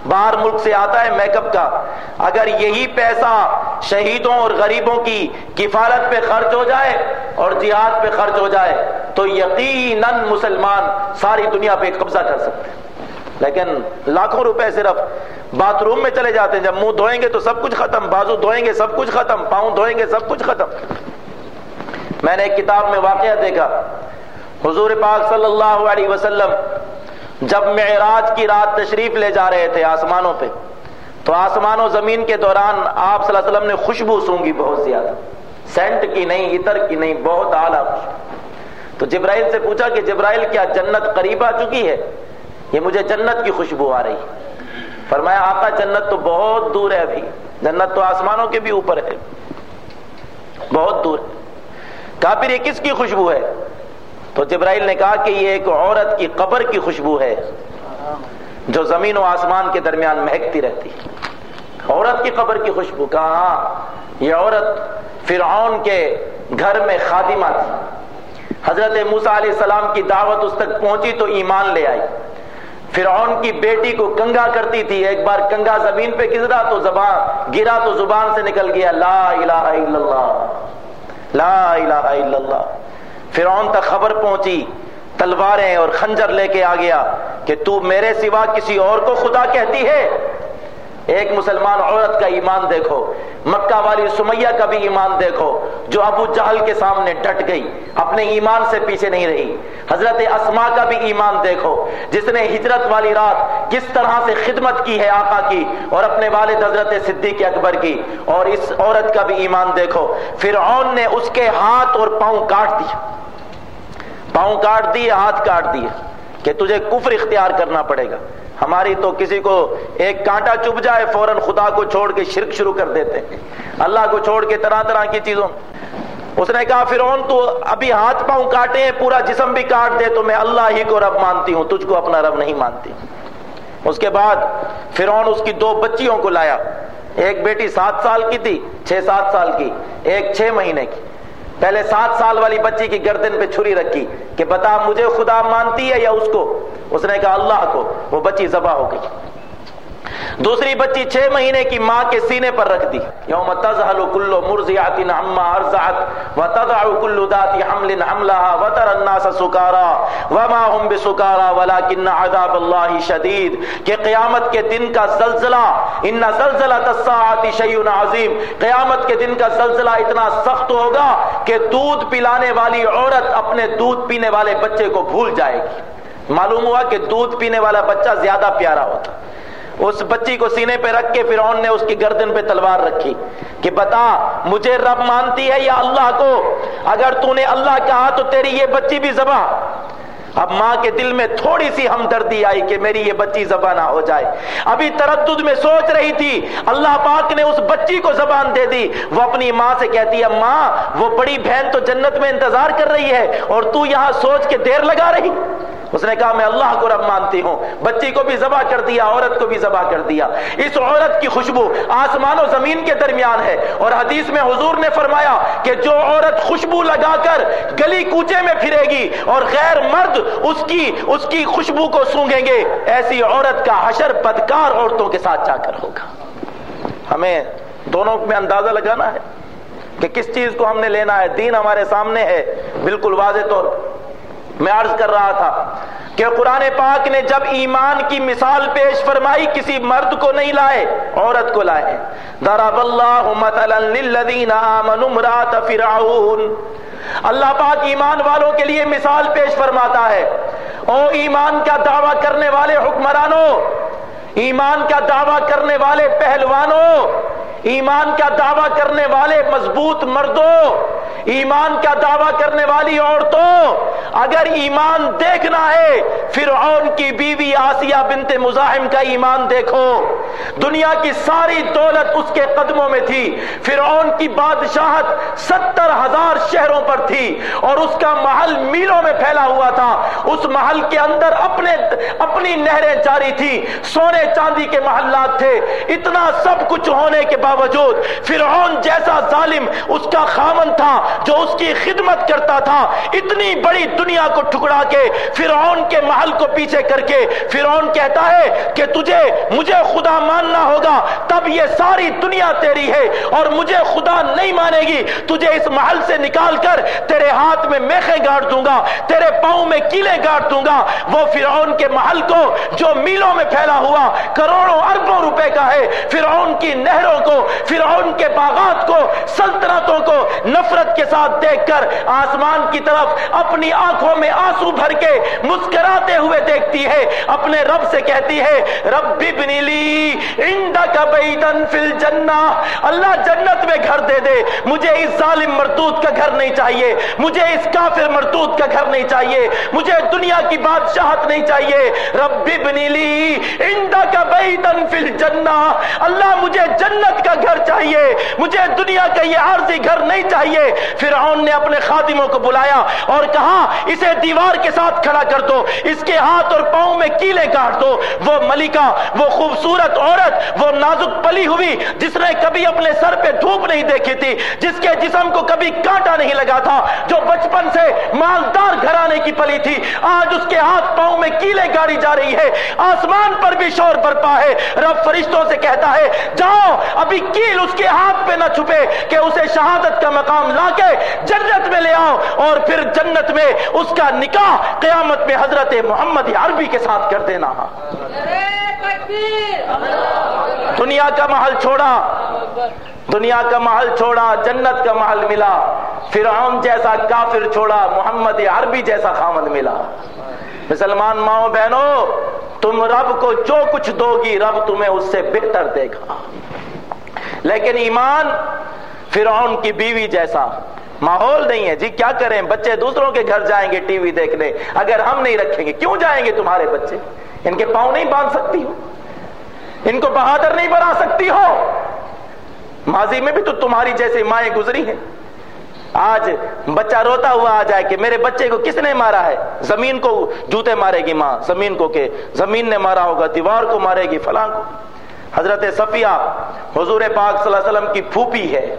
باہر ملک سے آتا ہے میک اپ کا، اگر یہی پیسہ شہیدوں اور غریبوں کی کفالت پہ خرچ ہو جائے اور جہاد پہ خرچ ہو جائے، تو یقیناً مسلمان ساری دنیا پہ قبضہ کر سکتے ہیں۔ لیکن لاکھوں روپے صرف باتھ روم میں چلے جاتے ہیں۔ جب منہ دھوئیں گے تو سب کچھ ختم، بازو دھوئیں گے، سب کچھ ختم، پاؤں دھوئیں گے، سب کچھ ختم۔ میں نے ایک کتاب میں واقعہ دیکھا۔ حضور پاک صلی اللہ علیہ وسلم جب معراج کی رات تشریف لے جا رہے تھے آسمانوں پہ، تو آسمان و زمین کے دوران آپ صلی اللہ علیہ وسلم نے خوشبو سونگی بہت زیادہ۔ سینٹ کی نہیں، عطر کی نہیں، بہت اعلیٰ خوشبو۔ تو جبرائیل سے پوچھا کہ جبرائیل کیا جنت قریب آ چکی ہے؟ یہ مجھے جنت کی خوشبو آ رہی فرمایا، آقا، جنت تو بہت دور ہے ابھی۔ جنت تو آسمانوں کے بھی اوپر ہے۔ بہت دور کہا، پھر یہ کس کی خوشبو ہے؟ تو جبرائیل نے کہا کہ یہ ایک عورت کی قبر کی خوشبو ہے، جو زمین و آسمان کے درمیان مہکتی رہتی۔ عورت کی قبر کی خوشبو۔ کہا ہاں یہ عورت فرعون کے گھر میں خادمہ تھی۔ حضرت موسیٰ علیہ السلام کی دعوت اس تک پہنچی تو ایمان لے آئی۔ فرعون کی بیٹی کو کنگا کرتی تھی، ایک بار کنگا زمین پہ گزرا تو زبان گرا تو زبان سے نکل گیا، لا الہ الا اللہ، لا الہ الا اللہ۔ فرعون تک خبر پہنچی، تلواریں اور خنجر لے کے آ گیا کہ تو میرے سوا کسی اور کو خدا کہتی ہے؟ ایک مسلمان عورت کا ایمان دیکھو، مکہ والی سمیہ کا بھی ایمان دیکھو، جو ابو جہل کے سامنے ڈٹ گئی، اپنے ایمان سے پیچھے نہیں رہی۔ حضرت اسما کا بھی ایمان دیکھو، جس نے ہجرت والی رات کس طرح سے خدمت کی ہے آقا کی، اور اپنے والد حضرت صدیق اکبر کی، اور اس عورت کا بھی ایمان دیکھو۔ فرعون نے اس کے ہاتھ اور پاؤں کاٹ دیا پاؤں کاٹ دیے، ہاتھ کاٹ دیے، کہ تجھے کفر اختیار کرنا پڑے گا۔ ہماری تو کسی کو ایک کانٹا چپ جائے، فوراً خدا کو چھوڑ کے شرک شروع کر دیتے ہیں۔ اللہ کو چھوڑ کے طرح طرح کی چیزوں۔ اس نے کہا، فرعون، تو ابھی ہاتھ پاؤں کاٹے ہیں، پورا جسم بھی کاٹ دے، تو میں اللہ ہی کو رب مانتی ہوں، تجھ کو اپنا رب نہیں مانتی۔ اس کے بعد فرعون اس کی دو بچیوں کو لایا۔ ایک بیٹی سات سال کی تھی، چھ سات سال کی، ایک چھ مہینے کی۔ پہلے سات سال والی بچی کی گردن پہ چھری رکھی کہ بتا مجھے خدا مانتی ہے یا اس کو؟ اس نے کہا اللہ کو، وہ بچی ذبح ہو گئی۔ دوسری بچی چھ مہینے کی ماں کے سینے پر رکھ دی۔ یوم تزہل کلو مرزیات عما ارزعت وتضع کل ذات حمل حملها وتر الناس سکارا وما هم بسکارا ولكن عذاب الله شدید۔ کہ قیامت کے دن کا زلزلہ، ان زلزلہ الساعه شیء عظیم۔ قیامت کے دن کا زلزلہ اتنا سخت ہوگا کہ دودھ پلانے والی عورت اپنے دودھ پینے والے بچے کو بھول جائے گی۔ معلوم ہوا کہ دودھ پینے والا بچہ زیادہ پیارا ہوتا۔ اس بچی کو سینے پہ رکھ کے فرعون نے اس کی گردن پہ تلوار رکھی کہ بتا، مجھے رب مانتی ہے یا اللہ کو؟ اگر تو نے اللہ کہا تو تیری یہ بچی بھی زبا اب ماں کے دل میں تھوڑی سی ہمدردی آئی کہ میری یہ بچی زبان نہ ہو جائے۔ ابھی تردد میں سوچ رہی تھی، اللہ پاک نے اس بچی کو زبان دے دی۔ وہ اپنی ماں سے کہتی ہے ماں وہ بڑی بہن تو جنت میں انتظار کر رہی ہے اور تو یہاں سوچ کے دیر لگا رہی۔ اس نے کہا، میں اللہ کو رب مانتی ہوں. بچی کو بھی ذبح کر دیا، عورت کو بھی ذبح کر دیا. اس عورت کی خوشبو آسمان و زمین کے درمیان ہے اور حدیث میں حضور نے فرمایا کہ جو عورت خوشبو لگا کر گلی کوچے میں پھرے گی اور غیر مرد اس کی اس کی خوشبو کو سونگیں گے، ایسی عورت کا حشر بدکار عورتوں کے ساتھ جا کر ہوگا. ہمیں دونوں میں اندازہ لگانا ہے کہ کس چیز کو ہم نے لینا ہے؟ دین ہمارے سامنے ہے. بالکل واضح طور میں عرض کر رہا تھا کہ قرآن پاک نے جب ایمان کی مثال پیش فرمائی، کسی مرد کو نہیں لائے، عورت کو لائے۔ ضرب اللہ مثلا للذین آمنوا امرات فرعون۔ اللہ پاک ایمان والوں کے لیے مثال پیش فرماتا ہے۔ او ایمان کا دعویٰ کرنے والے حکمرانوں، ایمان کا دعویٰ کرنے والے پہلوانوں ایمان کا دعویٰ کرنے والے مضبوط مردوں، ایمان کا دعویٰ کرنے والی عورتوں، اگر ایمان دیکھنا ہے، فرعون کی بیوی آسیہ بنت مزاحم کا ایمان دیکھو۔ دنیا کی ساری دولت اس کے قدموں میں تھی۔ فرعون کی بادشاہت ستر ہزار شہروں پر تھی اور اس کا محل میلوں میں پھیلا ہوا تھا۔ اس محل کے اندر اپنے، اپنی نہریں جاری تھی سونے چاندی کے محلات تھے۔ اتنا سب کچھ ہونے کے بعد باوجود فرعون جیسا ظالم اس کا خامن تھا جو اس کی خدمت کرتا تھا، اتنی بڑی دنیا کو ٹکڑا کے فرعون کے محل کو پیچھے کر کے فرعون کہتا ہے کہ تجھے، مجھے خدا ماننا ہوگا، تب یہ ساری دنیا تیری ہے اور مجھے خدا نہیں مانے گی، تجھے اس محل سے نکال کر تیرے ہاتھ میں میخیں گاڑ دوں گا، تیرے پاؤں میں کیلے گاڑ دوں گا۔ وہ فرعون کے محل کو جو میلوں میں پھیلا ہوا کروڑوں اربوں روپے کا ہے، فرعون کی نہروں کو فرعون کے باغات کو، سلطنتوں کو نفرت کے ساتھ دیکھ کر آسمان کی طرف اپنی آنکھوں میں آنسو بھر کے مسکراتے ہوئے دیکھتی ہے، اپنے رب سے کہتی ہے، رب بنی لی بیتن فی الجنہ۔ اللہ جنت میں گھر دے دے، مجھے اس ظالم مردود کا گھر نہیں چاہیے۔ مجھے اس کافر مردود کا گھر نہیں چاہیے۔ مجھے دنیا کی بادشاہت نہیں چاہیے۔ رب بنی لی بیتن فی الجنہ۔ اللہ مجھے جنت کا کا گھر چاہیے۔ مجھے دنیا کا یہ عارضی گھر نہیں چاہیے۔ فرعون نے اپنے خادموں کو بلایا اور کہا، اسے دیوار کے ساتھ کھڑا کر دو۔ اس کے ہاتھ اور پاؤں میں کیلے کاٹ دو۔ وہ ملکہ، وہ خوبصورت عورت، وہ نازک پلی ہوئی، جس نے کبھی اپنے سر پہ دھوپ نہیں دیکھی تھی، جس کے جسم کو کبھی کانٹا نہیں لگا تھا، جو بچپن سے مالدار گھرانے کی پلی تھی۔ آج اس کے ہاتھ پاؤں میں کیلے گاڑی جا رہی ہے۔ آسمان پر بھی شور برپا ہے۔ رب فرشتوں سے کہتا ہے، جاؤ، ابھی کیل اس کے ہاتھ پہ نہ چھپے کہ اسے شہادت کا مقام لا کے جنت میں لے آؤ اور پھر جنت میں اس کا نکاح قیامت میں حضرت محمد عربی کے ساتھ کر دینا۔ دنیا کا محل چھوڑا۔ دنیا کا محل چھوڑا، جنت کا محل ملا۔ فرعون جیسا کافر چھوڑا، محمد عربی جیسا خامد ملا۔ مسلمان ماؤں بہنوں، تم رب کو جو کچھ دو گی رب تمہیں اس سے بہتر دے گا۔ لیکن ایمان فرعون کی بیوی جیسا ماحول نہیں ہے۔ جی کیا کریں؟ بچے دوسروں کے گھر جائیں گے ٹی وی دیکھنے۔ اگر ہم نہیں رکھیں گے، کیوں جائیں گے تمہارے بچے؟ ان کے پاؤں نہیں باندھ سکتی ہو۔ ان کو بہادر نہیں بنا سکتی ہو۔ ماضی میں بھی تو تمہاری جیسی مائیں گزری ہیں۔ آج بچہ روتا ہوا آ جائے کہ میرے بچے کو کس نے مارا ہے؟ زمین کو جوتے مارے گی ماں۔ زمین کو کہ زمین نے مارا ہوگا، دیوار کو مارے گی، فلاں کو۔ حضرت صفیہ حضور پاک صلی اللہ علیہ وسلم کی پھوپی ہے۔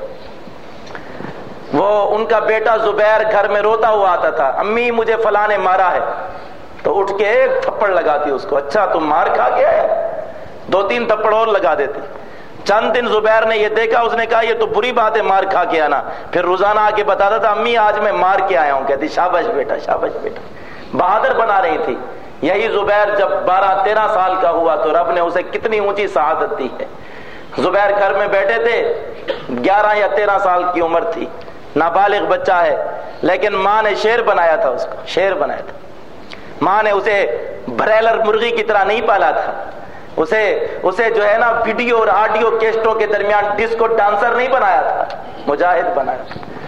وہ ان کا بیٹا زبیر گھر میں روتا ہوا آتا تھا۔ امی مجھے فلاں نے مارا ہے۔ تو اٹھ کے ایک تھپڑ لگاتی اس کو۔ اچھا تم مار کھا گیا ہے۔ دو تین تھپڑ اور لگا دیتی۔ چند دن زبیر نے یہ دیکھا، اس نے کہا، یہ تو بری بات ہے، مار کھا کے آنا پھر روزانہ آ کے بتاتا تھا، امی، آج میں مار کے آیا ہوں۔ کہتی شابش بیٹا شابش بیٹا۔ بہادر بنا رہی تھی۔ یہی زبیر جب بارہ تیرہ سال کا ہوا تو رب نے اسے کتنی اونچی شہادت دی ہے۔ زبیر گھر میں بیٹھے تھے، گیارہ یا تیرہ سال کی عمر تھی۔ نابالغ بچہ ہے، لیکن ماں نے شیر بنایا تھا اس کو، شیر بنایا تھا۔ ماں نے اسے بریلر مرغی کی طرح نہیں پالا تھا۔ اسے اسے جو ہے نا ویڈیو اور آڈیو کیسٹوں کے درمیان ڈسکو ڈانسر نہیں بنایا تھا، مجاہد بنایا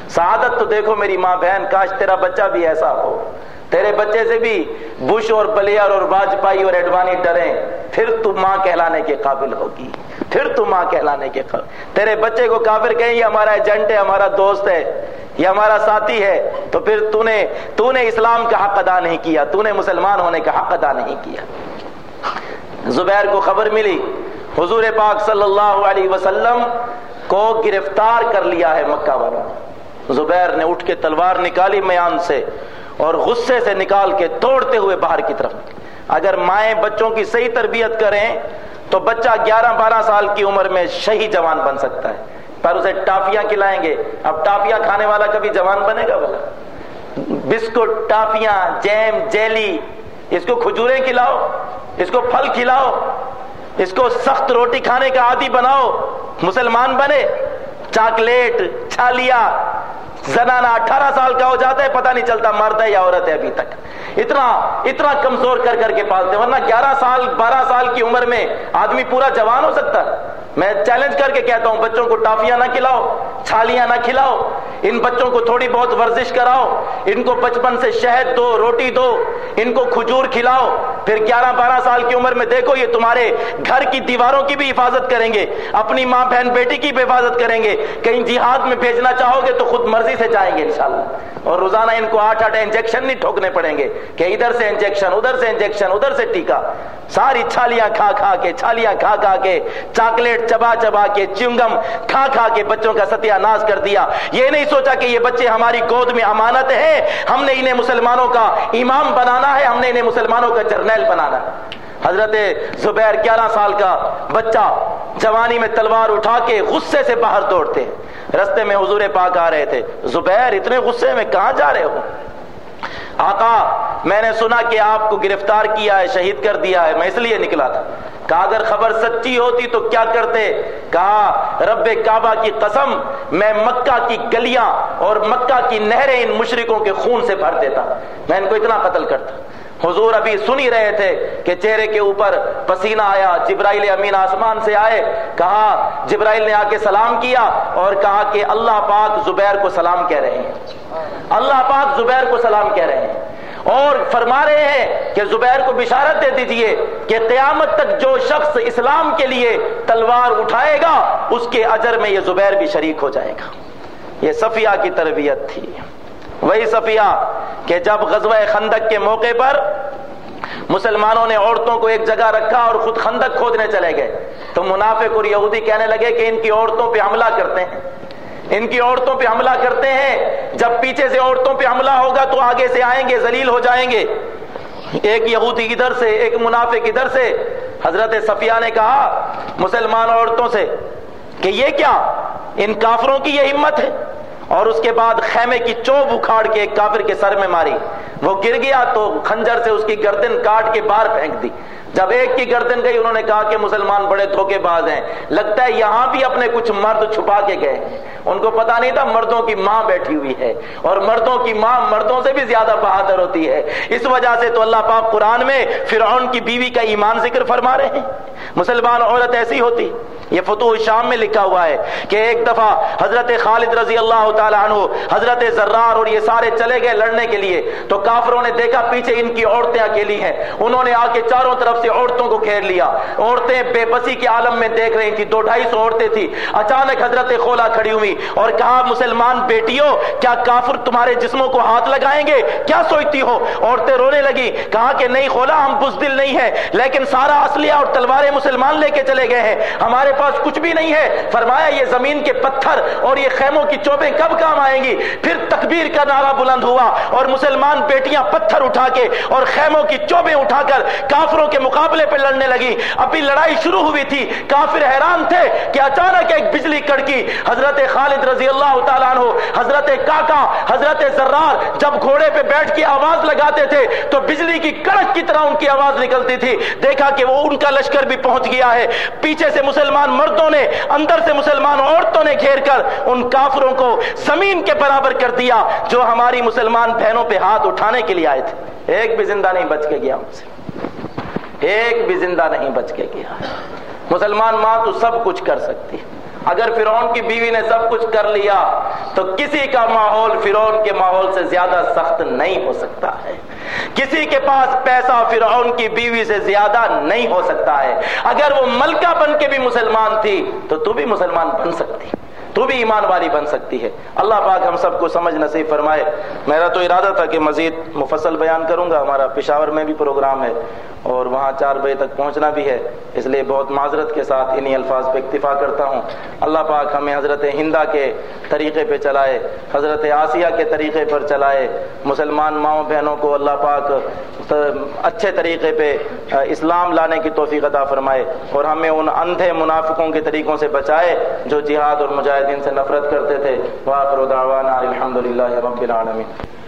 سعادت تو دیکھو میری ماں بہن، کاش تیرا بچہ بھی ایسا ہو۔ تیرے بچے سے بھی بش اور بلیئر اور واجپائی اور ایڈوانی ڈریں، پھر تو ماں کہلانے کے قابل ہوگی۔ پھر تو ماں کہلانے کے قابل۔ تیرے بچے کو کافر کہیں، یہ ہمارا ایجنٹ ہے، ہمارا دوست ہے، یہ ہمارا ساتھی ہے، تو پھر تو نے تو نے اسلام کا حق ادا نہیں کیا تو نے مسلمان ہونے کا حق ادا نہیں کیا۔ زبیر کو خبر ملی، حضور پاک صلی اللہ علیہ وسلم کو گرفتار کر لیا ہے مکہ والوں زبیر نے اٹھ کے تلوار نکالی میان سے۔ اور غصے سے نکال کے توڑتے ہوئے باہر کی طرف۔ اگر مائیں بچوں کی صحیح تربیت کریں، تو بچہ گیارہ بارہ سال کی عمر میں شہی جوان بن سکتا ہے۔ پر اسے ٹافیاں کھلائیں گے۔ اب ٹافیاں کھانے والا کبھی جوان بنے گا بولا بسکٹ، ٹافیاں، جیم، جیلی، اس کو کھجوریں کھلاؤ، اس کو پھل کھلاؤ، اس کو سخت روٹی کھانے کا عادی بناؤ، مسلمان بنے۔ چاکلیٹ چھالیا زنانہ اٹھارہ سال کا ہو جاتا ہے، پتہ نہیں چلتا مرد ہے یا عورت ہے ابھی تک۔ اتنا اتنا کمزور کر کر کے پالتے ورنہ گیارہ سال، بارہ سال کی عمر میں آدمی پورا جوان ہو سکتا ہے۔ میں چیلنج کر کے کہتا ہوں، بچوں کو ٹافیاں نہ کھلاؤ، چھالیاں نہ کھلاؤ، ان بچوں کو تھوڑی بہت ورزش کراؤ، ان کو بچپن سے شہد دو، روٹی دو، ان کو کھجور کھلاؤ، پھر گیارہ بارہ سال کی عمر میں دیکھو یہ تمہارے گھر کی دیواروں کی بھی حفاظت کریں گے، اپنی ماں بہن بیٹی کی بھی حفاظت کریں گے، کہیں جہاد میں بھیجنا چاہو گے تو خود مرضی سے جائیں گے انشاءاللہ، اور روزانہ ان کو آٹھ آٹھ انجیکشن نہیں ٹھوکنے پڑیں گے، کہ ادھر سے انجیکشن ادھر سے انجیکشن ادھر سے ٹیکا ساری چھالیاں کھا کھا کے، چھالیاں کھا کھا کے، چاکلیٹ چبا چبا کے چنگم، کھا کھا کے بچوں کا ستیہ ناز کر دیا۔ یہ نہیں سوچا کہ یہ بچے ہماری گود میں امانت ہے۔ ہم نے انہیں مسلمانوں کا امام بنانا ہے، ہم نے انہیں مسلمانوں کا جرنیل بنانا ہے۔ حضرت زبیر گیارہ سال کا بچہ جوانی میں تلوار اٹھا کے غصے سے باہر دوڑتے۔ رستے میں حضور پاک آ رہے تھے۔ زبیر، اتنے غصے میں کہاں جا رہے ہو؟ آقا، میں نے سنا کہ آپ کو گرفتار کیا ہے، شہید کر دیا ہے، میں اس لیے نکلا تھا۔ کہا، اگر خبر سچی ہوتی تو کیا کرتے؟ کہا، رب کعبہ کی قسم، میں مکہ کی گلیاں اور مکہ کی نہریں ان مشرکوں کے خون سے بھر دیتا۔ میں ان کو اتنا قتل کرتا۔ حضور ابھی سنی رہے تھے کہ چہرے کے اوپر پسینہ آیا، جبرائیل امین آسمان سے آئے۔ کہا، جبرائیل نے آ کے سلام کیا اور کہا کہ اللہ پاک زبیر کو سلام کہہ رہے ہیں۔ اللہ پاک زبیر کو سلام کہہ رہے ہیں۔ اور فرما رہے ہیں کہ زبیر کو بشارت دے دیجیے کہ قیامت تک جو شخص اسلام کے لیے تلوار اٹھائے گا، اس کے اجر میں یہ زبیر بھی شریک ہو جائے گا۔ یہ صفیہ کی تربیت تھی۔ وہی صفیہ کہ جب غزوہ خندق کے موقع پر مسلمانوں نے عورتوں کو ایک جگہ رکھا اور خود خندق کھودنے چلے گئے، تو منافق اور یہودی کہنے لگے کہ ان کی عورتوں پہ حملہ کرتے ہیں۔ ان کی عورتوں پہ حملہ کرتے ہیں۔ جب پیچھے سے عورتوں پہ حملہ ہوگا تو آگے سے آئیں گے، ذلیل ہو جائیں گے۔ ایک یہودی ادھر سے، ایک منافق ادھر سے۔ حضرت صفیہ نے کہا مسلمان عورتوں سے کہ یہ کیا؟ ان کافروں کی یہ ہمت ہے۔ اور اس کے بعد خیمے کی چوب اکھاڑ کے ایک کافر کے سر میں ماری۔ وہ گر گیا تو خنجر سے اس کی گردن کاٹ کے باہر پھینک دی۔ جب ایک کی گردن گئی، انہوں نے کہا کہ مسلمان بڑے دھوکے باز ہیں۔ لگتا ہے یہاں بھی اپنے کچھ مرد چھپا کے گئے۔ ان کو پتا نہیں تھا مردوں کی ماں بیٹھی ہوئی ہے۔ اور مردوں کی ماں مردوں سے بھی زیادہ بہادر ہوتی ہے۔ اس وجہ سے تو اللہ پاک قرآن میں فرعون کی بیوی کا ایمان ذکر فرما رہے ہیں۔ مسلمان عورت ایسی ہوتی۔ یہ فتوح شام میں لکھا ہوا ہے کہ ایک دفعہ حضرت خالد رضی اللہ تعالیٰ عنہ، حضرت زرار اور یہ سارے چلے گئے لڑنے کے لیے۔ تو کافروں نے دیکھا پیچھے ان کی عورتیں اکیلی ہیں۔ انہوں نے آ کے چاروں طرف سے عورتوں کو گھیر لیا۔ عورتیں بے بسی کے عالم میں دیکھ رہی تھی دو ڈھائی سو عورتیں تھی اچانک حضرت خولا کھڑی ہوئی اور کہا، مسلمان بیٹیوں، کیا کافر تمہارے جسموں کو ہاتھ لگائیں گے؟ کیا سوچتی ہو؟ عورتیں رونے لگی کہا کہ، نہیں خولا، ہم بزدل نہیں ہے لیکن سارا اسلحہ اور تلواریں مسلمان لے کے چلے گئے ہیں۔ ہمارے پاس کچھ بھی نہیں ہے۔ فرمایا، یہ زمین کے پتھر اور یہ خیموں کی چوبیں کب کام آئیں گی؟ پھر تکبیر کا نعرہ بلند ہوا اور مسلمان بیٹیاں پتھر اٹھا کے اور خیموں کی چوبیں اٹھا کر کافروں کے مقابلے پہ لڑنے لگی۔ ابھی لڑائی شروع ہوئی تھی۔ کافر حیران تھے کہ اچانک ایک بجلی کڑکی۔ حضرت خالد رضی اللہ تعالیٰ عنہ، حضرت کاکا، حضرت زرار جب گھوڑے پہ بیٹھ کے آواز لگاتے تھے تو بجلی کی کڑک کی طرح ان کی آواز نکلتی تھی۔ دیکھا کہ وہ ان کا لشکر بھی پہنچ گیا ہے۔ پیچھے سے مسلمان مردوں نے، اندر سے مسلمان عورتوں نے گھیر کر ان کافروں کو زمین کے برابر کر دیا، جو ہماری مسلمان بہنوں پہ ہاتھ اٹھانے کے لیے آئے تھے۔ ایک بھی زندہ نہیں، بچ کے گیا ان سے۔ ایک بھی زندہ نہیں بچ کے گیا مسلمان ماں تو سب کچھ کر سکتی اگر فرعون کی بیوی نے سب کچھ کر لیا، تو کسی کا ماحول فرعون کے ماحول سے زیادہ سخت نہیں ہو سکتا ہے۔ کسی کے پاس پیسہ فرعون کی بیوی سے زیادہ نہیں ہو سکتا ہے۔ اگر وہ ملکہ بن کے بھی مسلمان تھی، تو تو بھی مسلمان بن سکتی۔ تو بھی ایمان والی بن سکتی ہے۔ اللہ پاک ہم سب کو سمجھ نصیب فرمائے۔ میرا تو ارادہ تھا کہ مزید مفصل بیان کروں گا۔ ہمارا پشاور میں بھی پروگرام ہے۔ اور وہاں چار بجے تک پہنچنا بھی ہے۔ اس لیے بہت معذرت کے ساتھ انہی الفاظ پہ اکتفا کرتا ہوں۔ اللہ پاک ہمیں حضرت ہندا کے طریقے پہ چلائے، حضرت آسیہ کے طریقے پر چلائے۔ مسلمان ماؤں بہنوں کو اللہ پاک اچھے طریقے پہ اسلام لانے کی توفیق عطا فرمائے اور ہمیں ان اندھے منافقوں کے طریقوں سے بچائے جو جہاد اور مجاہدین سے نفرت کرتے تھے۔ الحمد للہ رب العالمین۔